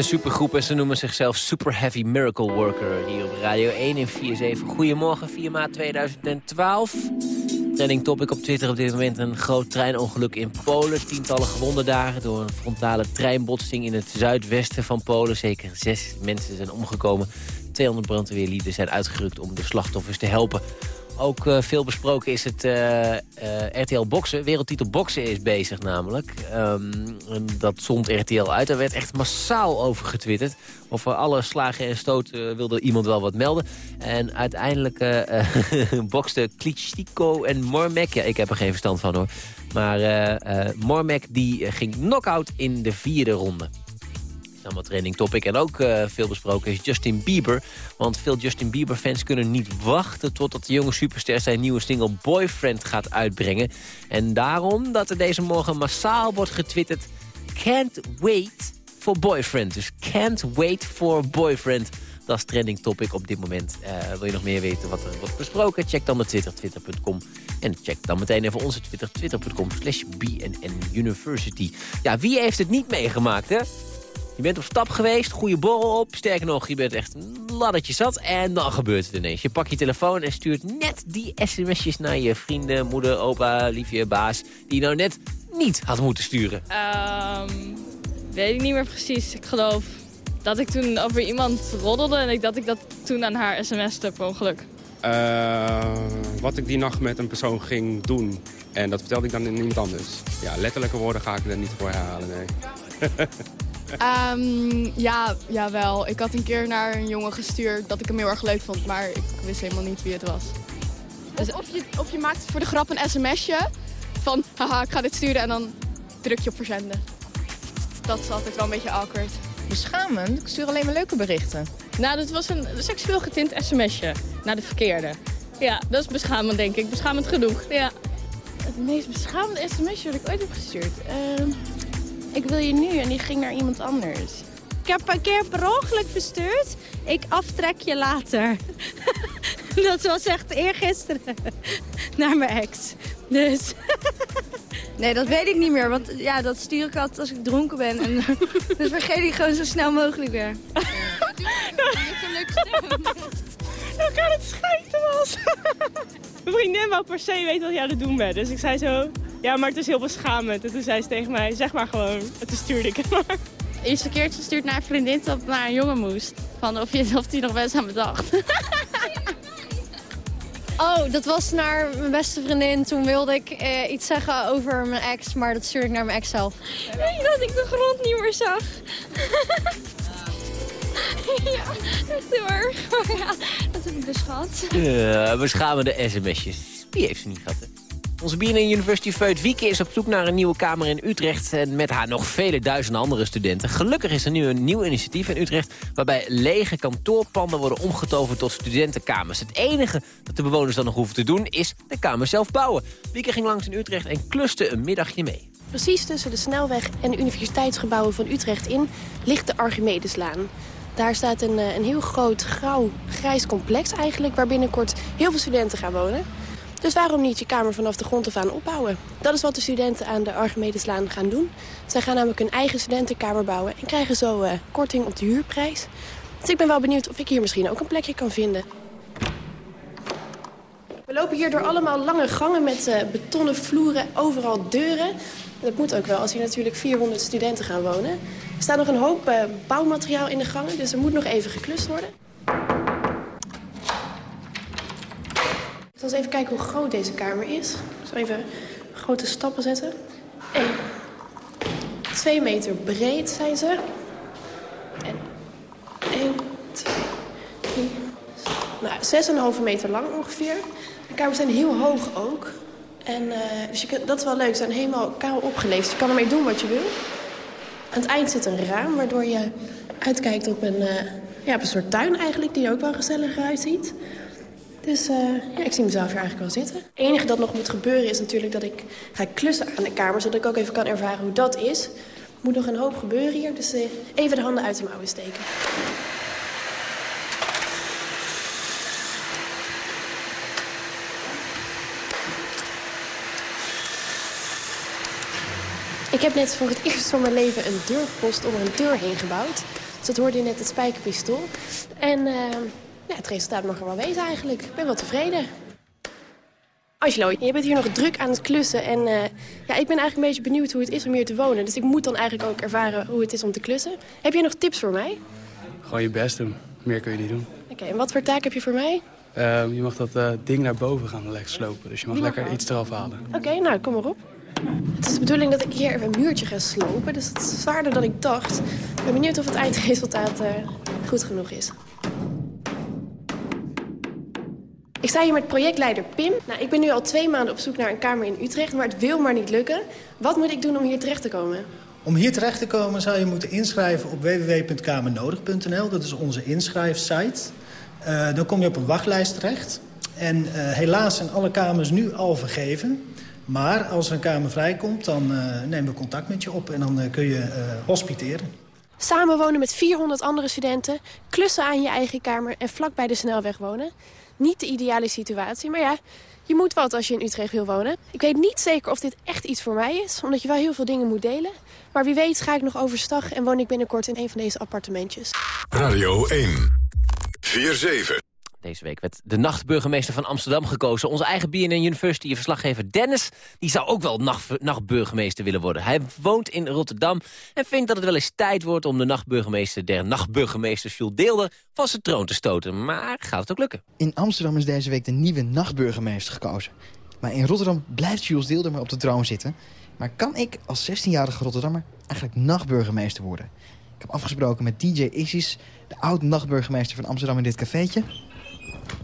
Een supergroep en ze noemen zichzelf Super Heavy Miracle Worker. Hier op Radio 1 in 47. Goedemorgen, 4 maart 2012. Trending topic op Twitter op dit moment. Een groot treinongeluk in Polen. Tientallen gewonden daar door een frontale treinbotsing in het zuidwesten van Polen. Zeker zes mensen zijn omgekomen. 200 brandweerlieden zijn uitgerukt om de slachtoffers te helpen. Ook eh, veel besproken is het eh, eh, RTL Boksen. Wereldtitel Boksen is bezig namelijk. Ehm, dat zond RTL uit. Daar werd echt massaal over getwitterd. Over alle slagen en stoten wilde iemand wel wat melden. En uiteindelijk boksten Klitschko en Mormek. Ja, ik heb er geen verstand van hoor. Maar Mormek die ging knock-out in de vierde ronde is allemaal trending topic. En ook eh, veel besproken is Justin Bieber. Want veel Justin Bieber fans kunnen niet wachten... totdat de jonge superster zijn nieuwe single Boyfriend gaat uitbrengen. En daarom dat er deze morgen massaal wordt getwitterd... Can't wait for Boyfriend. Dus can't wait for Boyfriend. Dat is trending topic op dit moment. Eh, wil je nog meer weten wat er wordt besproken? Check dan de Twitter, twitter.com. En check dan meteen even onze Twitter, twitter.com slash BNN University. Ja, wie heeft het niet meegemaakt, hè? Je bent op stap geweest, goede borrel op. Sterker nog, je bent echt een laddertje zat. En dan gebeurt het ineens. Je pakt je telefoon en stuurt net die sms'jes naar je vrienden, moeder, opa, liefje, baas... die je nou net niet had moeten sturen. Ehm, weet ik niet meer precies. Ik geloof dat ik toen over iemand roddelde en ik, dat ik dat toen aan haar sms'te per ongeluk. Eh, wat ik die nacht met een persoon ging doen. En dat vertelde ik dan aan iemand anders. Ja, letterlijke woorden ga ik er niet voor herhalen, nee. Ehm, ja, jawel. Ik had een keer naar een jongen gestuurd dat ik hem heel erg leuk vond, maar ik wist helemaal niet wie het was. Dus of, je, of je maakt voor de grap een sms'je van haha, ik ga dit sturen en dan druk je op verzenden. Dat is altijd wel een beetje awkward. Beschamend? Ik stuur alleen maar leuke berichten. Nou, dat was een seksueel getint sms'je naar de verkeerde. Ja, dat is beschamend, denk ik. Beschamend genoeg, ja. Het meest beschamende sms'je dat ik ooit heb gestuurd. Ehm, ik wil je nu en die ging naar iemand anders. Ik heb een keer per ongeluk verstuurd. Ik aftrek je later. dat was echt eergisteren. Naar mijn ex. Dus. nee, dat weet ik niet meer. Want ja, dat stuur ik altijd als ik dronken ben. En dus vergeet ik gewoon zo snel mogelijk weer. Dan kan het schijten was. Mijn vriendin wou per se weten wat je aan het doen bent. Dus ik zei zo, ja, maar het is heel beschamend. En toen zei ze tegen mij, zeg maar gewoon. En toen stuurde ik het maar. Iets verkeerd gestuurd naar een vriendin dat naar een jongen moest. Van of, je, of die nog best aan me dacht. Oh, dat was naar mijn beste vriendin. Toen wilde ik eh, iets zeggen over mijn ex, maar dat stuurde ik naar mijn ex zelf. Nee, dat ik de grond niet meer zag. ja, echt heel erg. Maar ja, dat heb ik dus gehad. Uh, beschamende sms'jes. Wie heeft ze niet gehad, hè? Onze BNN University Feut Wieke is op zoek naar een nieuwe kamer in Utrecht... en met haar nog vele duizenden andere studenten. Gelukkig is er nu een nieuw initiatief in Utrecht... waarbij lege kantoorpanden worden omgetoverd tot studentenkamers. Het enige dat de bewoners dan nog hoeven te doen... is de kamer zelf bouwen. Wieke ging langs in Utrecht en kluste een middagje mee. Precies tussen de snelweg en de universiteitsgebouwen van Utrecht in... ligt de Archimedeslaan. Daar staat een, eh, een heel groot grauw-grijs complex eigenlijk... waar binnenkort heel veel studenten gaan wonen. Dus waarom niet je kamer vanaf de grond af aan opbouwen? Dat is wat de studenten aan de Archimedeslaan gaan doen. Zij gaan namelijk hun eigen studentenkamer bouwen... en krijgen zo uh, korting op de huurprijs. Dus ik ben wel benieuwd of ik hier misschien ook een plekje kan vinden. We lopen hier door allemaal lange gangen met uh, betonnen vloeren, overal deuren. Dat moet ook wel, als hier natuurlijk 400 studenten gaan wonen. Er staat nog een hoop uh, bouwmateriaal in de gangen, dus er moet nog even geklust worden. Zal eens even kijken hoe groot deze kamer is. Zal even grote stappen zetten. 1, 2 meter breed zijn ze. En 1, 2, 3, nou, 6,5 meter lang ongeveer. De kamers zijn heel hoog ook. En uh, dus je dat is wel leuk. Ze zijn helemaal kaal opgeleefd. Je kan ermee doen wat je wil. Aan het eind zit een raam waardoor je uitkijkt op een, uh, ja, op een soort tuin eigenlijk... die er ook wel gezelliger uitziet. Dus uh, ja, ik zie mezelf hier eigenlijk wel zitten. Het enige dat nog moet gebeuren is natuurlijk dat ik ga klussen aan de kamer... zodat ik ook even kan ervaren hoe dat is. Er moet nog een hoop gebeuren hier, dus uh, even de handen uit de mouwen steken. Ik heb net voor het eerst van mijn leven een deurpost om een deur heen gebouwd. Dus dat hoorde je net het spijkerpistool. En uh, ja, het resultaat mag er wel wezen eigenlijk. Ik ben wel tevreden. Angelo, je bent hier nog druk aan het klussen. En uh, ja, ik ben eigenlijk een beetje benieuwd hoe het is om hier te wonen. Dus ik moet dan eigenlijk ook ervaren hoe het is om te klussen. Heb je nog tips voor mij? Gewoon je best doen. Meer kun je niet doen. Oké, okay, en wat voor taak heb je voor mij? Uh, je mag dat uh, ding naar boven gaan slopen. Dus je mag lekker iets eraf halen. Oké, okay, nou, kom maar op. Het is de bedoeling dat ik hier even een muurtje ga slopen. Dus het is zwaarder dan ik dacht. Ik ben benieuwd of het eindresultaat uh, goed genoeg is. Ik sta hier met projectleider Pim. Nou, ik ben nu al twee maanden op zoek naar een kamer in Utrecht, maar het wil maar niet lukken. Wat moet ik doen om hier terecht te komen? Om hier terecht te komen zou je moeten inschrijven op www.kamernodig.nl. Dat is onze inschrijfsite. Uh, dan kom je op een wachtlijst terecht. En uh, helaas zijn alle kamers nu al vergeven. Maar als er een kamer vrijkomt, dan uh, nemen we contact met je op en dan kun je hospiteren. Samenwonen met 400 andere studenten, klussen aan je eigen kamer en vlak bij de snelweg wonen. Niet de ideale situatie, maar ja, je moet wat als je in Utrecht wil wonen. Ik weet niet zeker of dit echt iets voor mij is, omdat je wel heel veel dingen moet delen. Maar wie weet ga ik nog overstag en woon ik binnenkort in een van deze appartementjes. Radio 1, 4-7. Deze week werd de nachtburgemeester van Amsterdam gekozen. Onze eigen BNN University verslaggever Dennis... die zou ook wel nacht, nachtburgemeester willen worden. Hij woont in Rotterdam en vindt dat het wel eens tijd wordt... om de nachtburgemeester der nachtburgemeester Jules Deelder... van zijn troon te stoten. Maar gaat het ook lukken? In Amsterdam is deze week de nieuwe nachtburgemeester gekozen. Maar in Rotterdam blijft Jules Deelder maar op de troon zitten. Maar kan ik als 16-jarige Rotterdammer eigenlijk nachtburgemeester worden? Ik heb afgesproken met DJ Isis, de oud-nachtburgemeester van Amsterdam in dit cafeetje...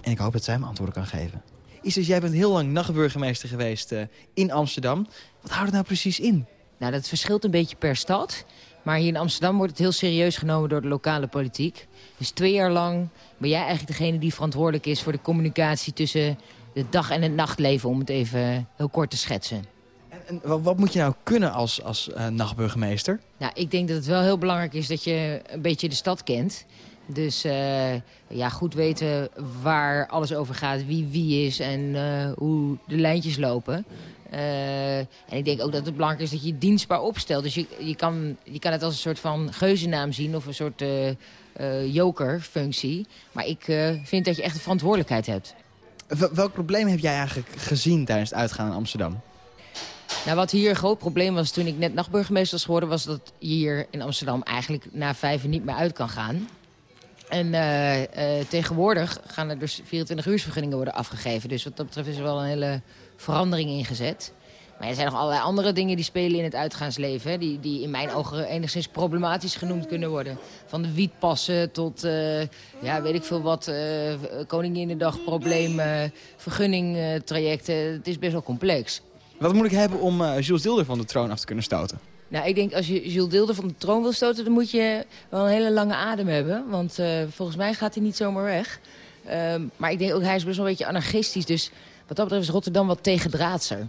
En ik hoop dat zij me antwoorden kan geven. Isis, jij bent heel lang nachtburgemeester geweest uh, in Amsterdam. Wat houdt het nou precies in? Nou, dat verschilt een beetje per stad. Maar hier in Amsterdam wordt het heel serieus genomen door de lokale politiek. Dus twee jaar lang ben jij eigenlijk degene die verantwoordelijk is... voor de communicatie tussen het dag- en het nachtleven... om het even heel kort te schetsen. En, en wat moet je nou kunnen als, als uh, nachtburgemeester? Nou, ik denk dat het wel heel belangrijk is dat je een beetje de stad kent... Dus uh, ja, goed weten waar alles over gaat, wie wie is en uh, hoe de lijntjes lopen. Uh, en ik denk ook dat het belangrijk is dat je dienstbaar opstelt. Dus je, je, kan, je kan het als een soort van geuzennaam zien of een soort joker-functie. Maar ik vind dat je echt een verantwoordelijkheid hebt. welk probleem heb jij eigenlijk gezien tijdens het uitgaan in Amsterdam? Nou, wat hier een groot probleem was toen ik net nachtburgemeester was geworden... was dat je hier in Amsterdam eigenlijk na vijven niet meer uit kan gaan. En eh, eh, tegenwoordig gaan er dus 24 uursvergunningen worden afgegeven. Dus wat dat betreft is er wel een hele verandering ingezet. Maar er zijn nog allerlei andere dingen die spelen in het uitgaansleven... Hè, die, die in mijn ogen enigszins problematisch genoemd kunnen worden. Van de wietpassen tot, eh, ja, weet ik veel wat, uh, Koninginnedag-problemen... vergunningtrajecten. Het is best wel complex. Wat moet ik hebben om Jules Dilder van de troon af te kunnen stoten? Nou, ik denk als je Jules Deelder van de troon wil stoten... dan moet je wel een hele lange adem hebben. Want eh, volgens mij gaat hij niet zomaar weg. Ehm, maar ik denk ook, hij is best wel een beetje anarchistisch. Dus wat dat betreft is Rotterdam wat tegendraadser.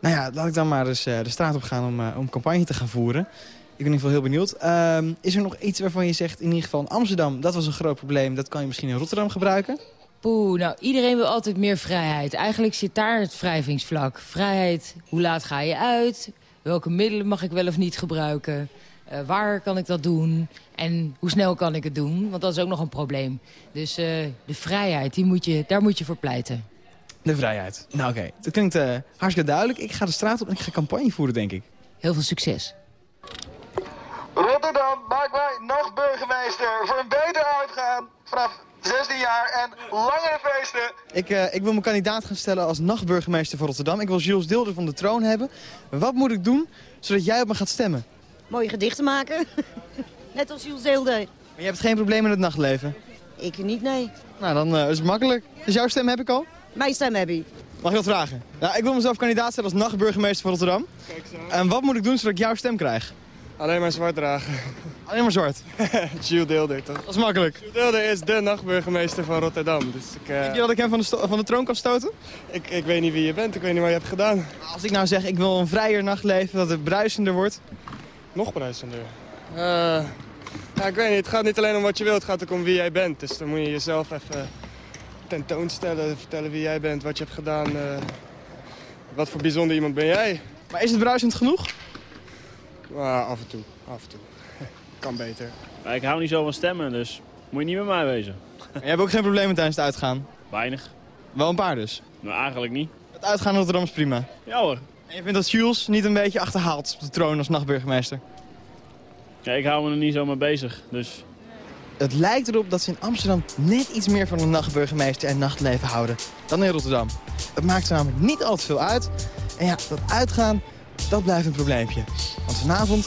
Nou ja, laat ik dan maar eens eh, de straat op gaan om, eh, om campagne te gaan voeren. Ik ben in ieder geval heel benieuwd. Ehm, is er nog iets waarvan je zegt, in ieder geval in Amsterdam... dat was een groot probleem, dat kan je misschien in Rotterdam gebruiken? Poeh, nou, iedereen wil altijd meer vrijheid. Eigenlijk zit daar het wrijvingsvlak. Vrijheid, hoe laat ga je uit? Welke middelen mag ik wel of niet gebruiken? Eh, waar kan ik dat doen? En hoe snel kan ik het doen? Want dat is ook nog een probleem. Dus eh, de vrijheid, die moet je, daar moet je voor pleiten. De vrijheid. Nou oké, dat klinkt eh, hartstikke duidelijk. Ik ga de straat op en ik ga campagne voeren, denk ik. Heel veel succes. Rotterdam maakt wij nachtburgemeester voor een beter uitgaan vanaf 16 jaar en langere feesten. Ik, eh, ik wil mijn kandidaat gaan stellen als nachtburgemeester van Rotterdam. Ik wil Jules Dilder van de troon hebben. Wat moet ik doen zodat jij op me gaat stemmen? Mooie gedichten maken. Net als Jules Deelder. Maar je hebt geen probleem met het nachtleven? Ik niet, nee. Nou, dan eh, is het makkelijk. Dus jouw stem heb ik al? Mijn stem heb je. Mag ik wat vragen? Nou, ik wil mezelf kandidaat stellen als nachtburgemeester van Rotterdam. Kijk zo. En wat moet ik doen zodat ik jouw stem krijg? Alleen maar zwart dragen. Alleen maar zwart? Jules Deelder, toch? Dat is makkelijk. Jules Deelder is de nachtburgemeester van Rotterdam. Dus ik, eh, Denk je dat ik hem van de, van de troon kan stoten? ik, ik weet niet wie je bent, ik weet niet wat je hebt gedaan. Als ik nou zeg, ik wil een vrijer nachtleven, dat het bruisender wordt. Nog bruisender. Eh, ja, ik weet niet, het gaat niet alleen om wat je wilt, het gaat ook om wie jij bent. Dus dan moet je jezelf even tentoonstellen, vertellen wie jij bent, wat je hebt gedaan. eh, wat voor bijzonder iemand ben jij. Maar is het bruisend genoeg? Ah, af en toe, af en toe. kan beter. Maar ik hou niet zo van stemmen, dus moet je niet met mij wezen. En je hebt ook geen problemen tijdens het uitgaan? Weinig. Wel een paar dus? Nou, eigenlijk niet. Het uitgaan in Rotterdam is prima. Ja hoor. En je vindt dat Jules niet een beetje achterhaald op de troon als nachtburgemeester? Ja, ik hou me er niet zo mee bezig, dus... Het lijkt erop dat ze in Amsterdam net iets meer van een nachtburgemeester en nachtleven houden dan in Rotterdam. Het maakt ze namelijk niet al te veel uit. En ja, dat uitgaan, dat blijft een probleempje. Want vanavond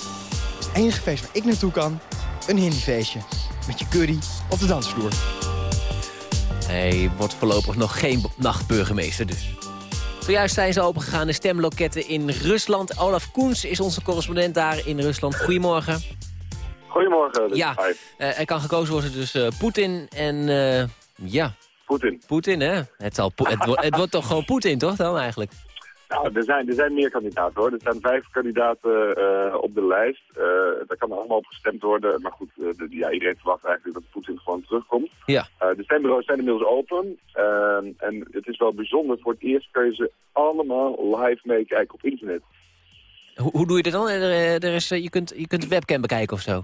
is het enige feest waar ik naartoe kan een hindyfeestje. Met je curry op de dansvloer. Hij wordt voorlopig nog geen nachtburgemeester dus. Zojuist zijn ze opengegaan, de stemloketten in Rusland. Olaf Koens is onze correspondent daar in Rusland. Goedemorgen. Goedemorgen. Ja, Hi. eh, er kan gekozen worden tussen Poetin en... eh, ja. Poetin. Poetin, hè? Het, zal Po- het, wordt- het wordt toch gewoon Poetin, toch dan eigenlijk? Nou, er zijn, er zijn meer kandidaten hoor. Er zijn vijf kandidaten eh, op de lijst. Eh, daar kan allemaal op gestemd worden. Maar goed, eh, de- ja, iedereen verwacht eigenlijk dat Poetin gewoon terugkomt. Ja. De stembureaus zijn inmiddels open. Eh, en het is wel bijzonder. Voor het eerst kun je ze allemaal live meekijken op internet. Hoe, hoe doe je dat dan? Er, er is, je, kunt, je kunt de webcam bekijken of zo.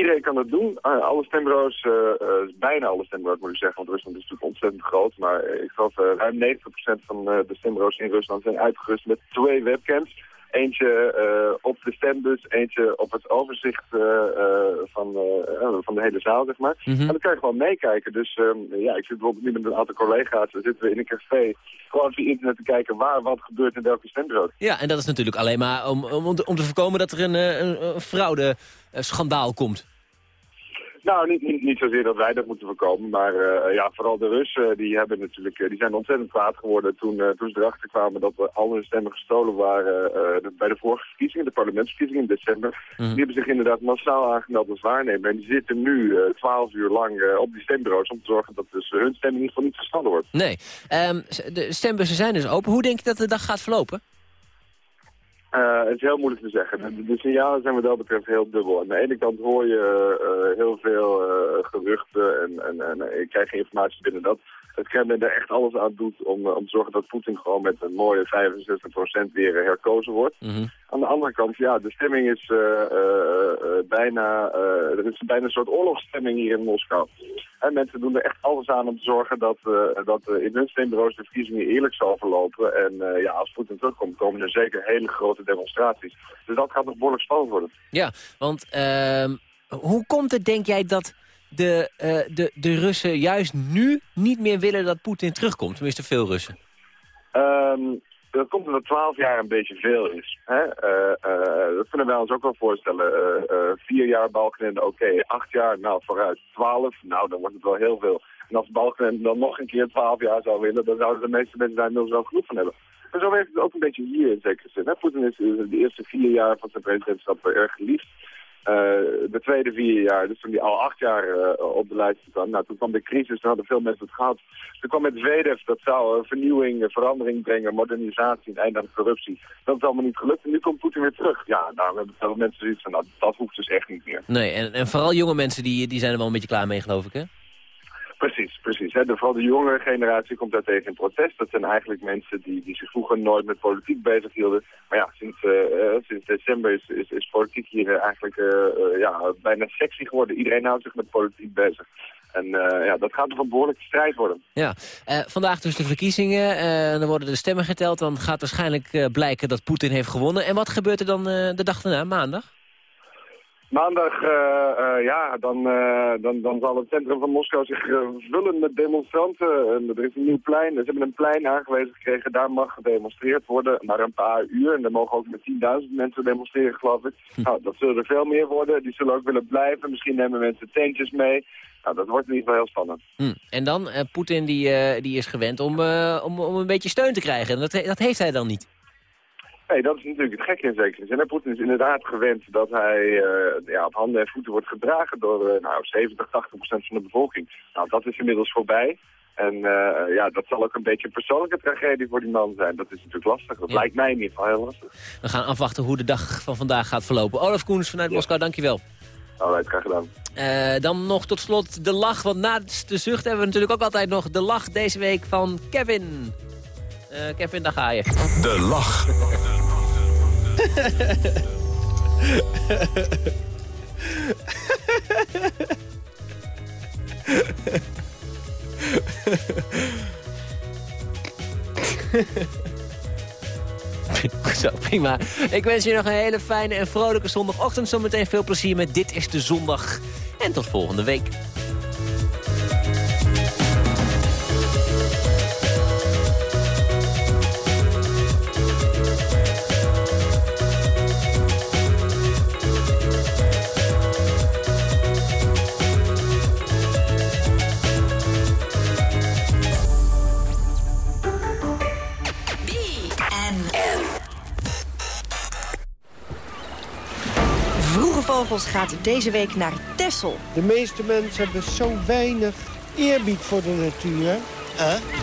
Iedereen kan dat doen. Eh, alle stembureaus, eh, eh, bijna alle stembureaus moet ik zeggen, want Rusland is natuurlijk ontzettend groot. Maar ik geloof ruim 90% van de stembureaus in Rusland zijn uitgerust met twee webcams. Eentje op de stembus, eentje op het overzicht van, van de hele zaal, zeg maar. Mhm. En dan kan je gewoon meekijken. Dus ehm, ja, ik zit bijvoorbeeld nu met een aantal collega's, dan zitten we in een café, gewoon via internet te kijken waar wat gebeurt in welke stembureau. Ja, en dat is natuurlijk alleen maar om, om, om te- om te voorkomen dat er een, een, een fraude-schandaal komt. Nou, niet, niet, niet zozeer dat wij dat moeten voorkomen, maar eh, ja, vooral de Russen die hebben natuurlijk, eh, die zijn ontzettend kwaad geworden toen, eh, toen ze erachter kwamen dat al hun stemmen gestolen waren eh, bij de vorige verkiezingen, de parlementsverkiezingen in december. Mhm. Die hebben zich inderdaad massaal aangemeld als waarnemer en die zitten nu eh, twaalf uur lang eh, op die stembureaus om te zorgen dat dus hun stem in ieder geval niet gestolen wordt. Nee. Ehm, de stembussen zijn dus open. Hoe denk je dat de dag gaat verlopen? Eh, het is heel moeilijk te zeggen. De, de signalen zijn wat dat betreft heel dubbel. Aan de ene kant hoor je eh, heel veel eh, geruchten en, en, en eh, je krijgt informatie binnen dat het Kremlin er echt alles aan doet om, eh, om te zorgen dat Poetin gewoon met een mooie 65% weer herkozen wordt. Aan de andere kant, ja, de stemming is eh, eh, bijna, eh, er is bijna een soort oorlogsstemming hier in Moskou. En mensen doen er echt alles aan om te zorgen dat, dat in hun stembureaus de verkiezingen eerlijk zal verlopen. En ja, als Poetin terugkomt, komen er zeker hele grote demonstraties. Dus dat gaat nog behoorlijk spannend worden. Ja, want ehm, Hoe komt het, denk jij, dat de, eh, de, de Russen juist nu niet meer willen dat Poetin terugkomt? Tenminste, veel Russen. Ehm, dat komt omdat 12 jaar een beetje veel is. Hè? Eh, eh, dat kunnen wij ons ook wel voorstellen. Vier jaar Balkenende, oké. Acht jaar, nou vooruit. 12, nou dan wordt het wel heel veel. En als Balkenende dan nog een keer 12 jaar zou willen, dan zouden de meeste mensen daar inmiddels wel genoeg van hebben. En zo werkt het ook een beetje hier in zekere zin. Poetin is de eerste vier jaar van zijn presidentschap erg geliefd. Eh, de tweede vier jaar, dus toen hij al acht jaar eh, op de lijst stond, nou, toen kwam de crisis, toen hadden veel mensen het gehad. Toen kwam met Zverev, dat zou vernieuwing, verandering brengen, modernisatie, een einde aan corruptie. Dat is allemaal niet gelukt en nu komt Poetin weer terug. Ja, daarom hebben veel mensen zoiets van, nou, dat hoeft dus echt niet meer. Nee, en, en vooral jonge mensen die, die zijn er wel een beetje klaar mee, geloof ik, hè? Precies, precies. Hè. De, vooral de jongere generatie komt daar tegen in protest. Dat zijn eigenlijk mensen die, die zich vroeger nooit met politiek bezig hielden. Maar ja, sinds, eh, sinds december is, is, is politiek hier eh, eigenlijk ja, bijna sexy geworden. Iedereen houdt zich met politiek bezig. En ja, dat gaat toch een behoorlijke strijd worden. Ja, vandaag dus de verkiezingen. dan worden de stemmen geteld. Dan gaat waarschijnlijk blijken dat Poetin heeft gewonnen. En wat gebeurt er dan de dag daarna, maandag? Maandag, eh, eh, ja, dan, eh, dan, dan zal het centrum van Moskou zich vullen met demonstranten. En er is een nieuw plein. Ze hebben een plein aangewezen gekregen. Daar mag gedemonstreerd worden maar een paar uur. En daar mogen ook met 10.000 mensen demonstreren, geloof ik. Nou, dat zullen er veel meer worden. Die zullen ook willen blijven. Misschien nemen mensen tentjes mee. Nou, dat wordt in ieder geval heel spannend. Hm. En dan, Poetin die, die is gewend om, om, om een beetje steun te krijgen. En dat, dat heeft hij dan niet. Nee, dat is natuurlijk het gekke in zekere zin. En Poetin is inderdaad gewend dat hij eh, ja, op handen en voeten wordt gedragen door eh, nou, 70, 80 procent van de bevolking. Nou, dat is inmiddels voorbij. En eh, ja, dat zal ook een beetje een persoonlijke tragedie voor die man zijn. Dat is natuurlijk lastig. Dat Ja. lijkt mij in ieder geval heel lastig. We gaan afwachten hoe de dag van vandaag gaat verlopen. Olaf Koens vanuit Moskou, dankjewel. Alright, graag gedaan. Dan nog tot slot de lach, want na de zucht hebben we natuurlijk ook altijd nog de lach deze week van Kevin. Eh, Kevin, daar ga je. De lach. Zo, prima. Ik wens je nog een hele fijne en vrolijke zondagochtend. Zometeen veel plezier met Dit is de Zondag. En tot volgende week. Gaat deze week naar Texel. De meeste mensen hebben zo weinig eerbied voor de natuur.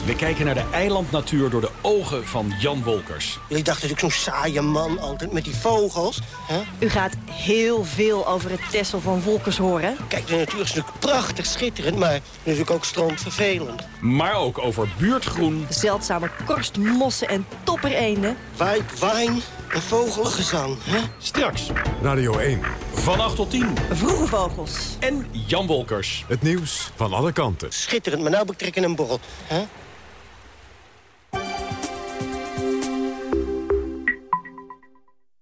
We kijken naar de eilandnatuur door de ogen van Jan Wolkers. Jullie dachten dat ik zo'n saaie man altijd met die vogels. Hè? U gaat heel veel over het Texel van Wolkers horen. Kijk, de natuur is natuurlijk prachtig, schitterend, maar natuurlijk ook stroomvervelend. Maar ook over buurtgroen, Zeldzame korstmossen en toppereenden. White wine en vogelgezang. Hè? Straks. Radio 1. Van 8 tot 10. Vroege Vogels. En Jan Wolkers. Het nieuws van alle kanten. Schitterend, maar nou in een borrel. Hè?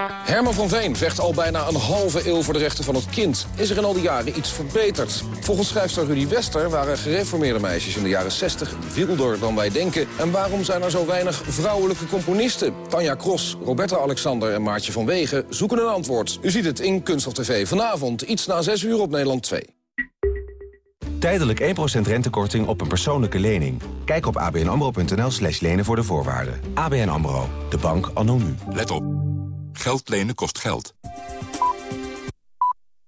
Herman van Veen vecht al bijna een halve eeuw voor de rechten van het kind. Is er in al die jaren iets verbeterd? Volgens schrijfster Rudy Wester waren gereformeerde meisjes in de jaren 60 wilder dan wij denken. En waarom zijn er zo weinig vrouwelijke componisten? Tanja Kros, Roberta Alexander en Maartje van Wegen zoeken een antwoord. U ziet het in Kunst of TV vanavond, iets na 6 uur op Nederland 2. Tijdelijk 1% rentekorting op een persoonlijke lening. Kijk op abnamro.nl slash lenen voor de voorwaarden. ABN AMRO. De bank anno nu. Let op. Geld lenen kost geld.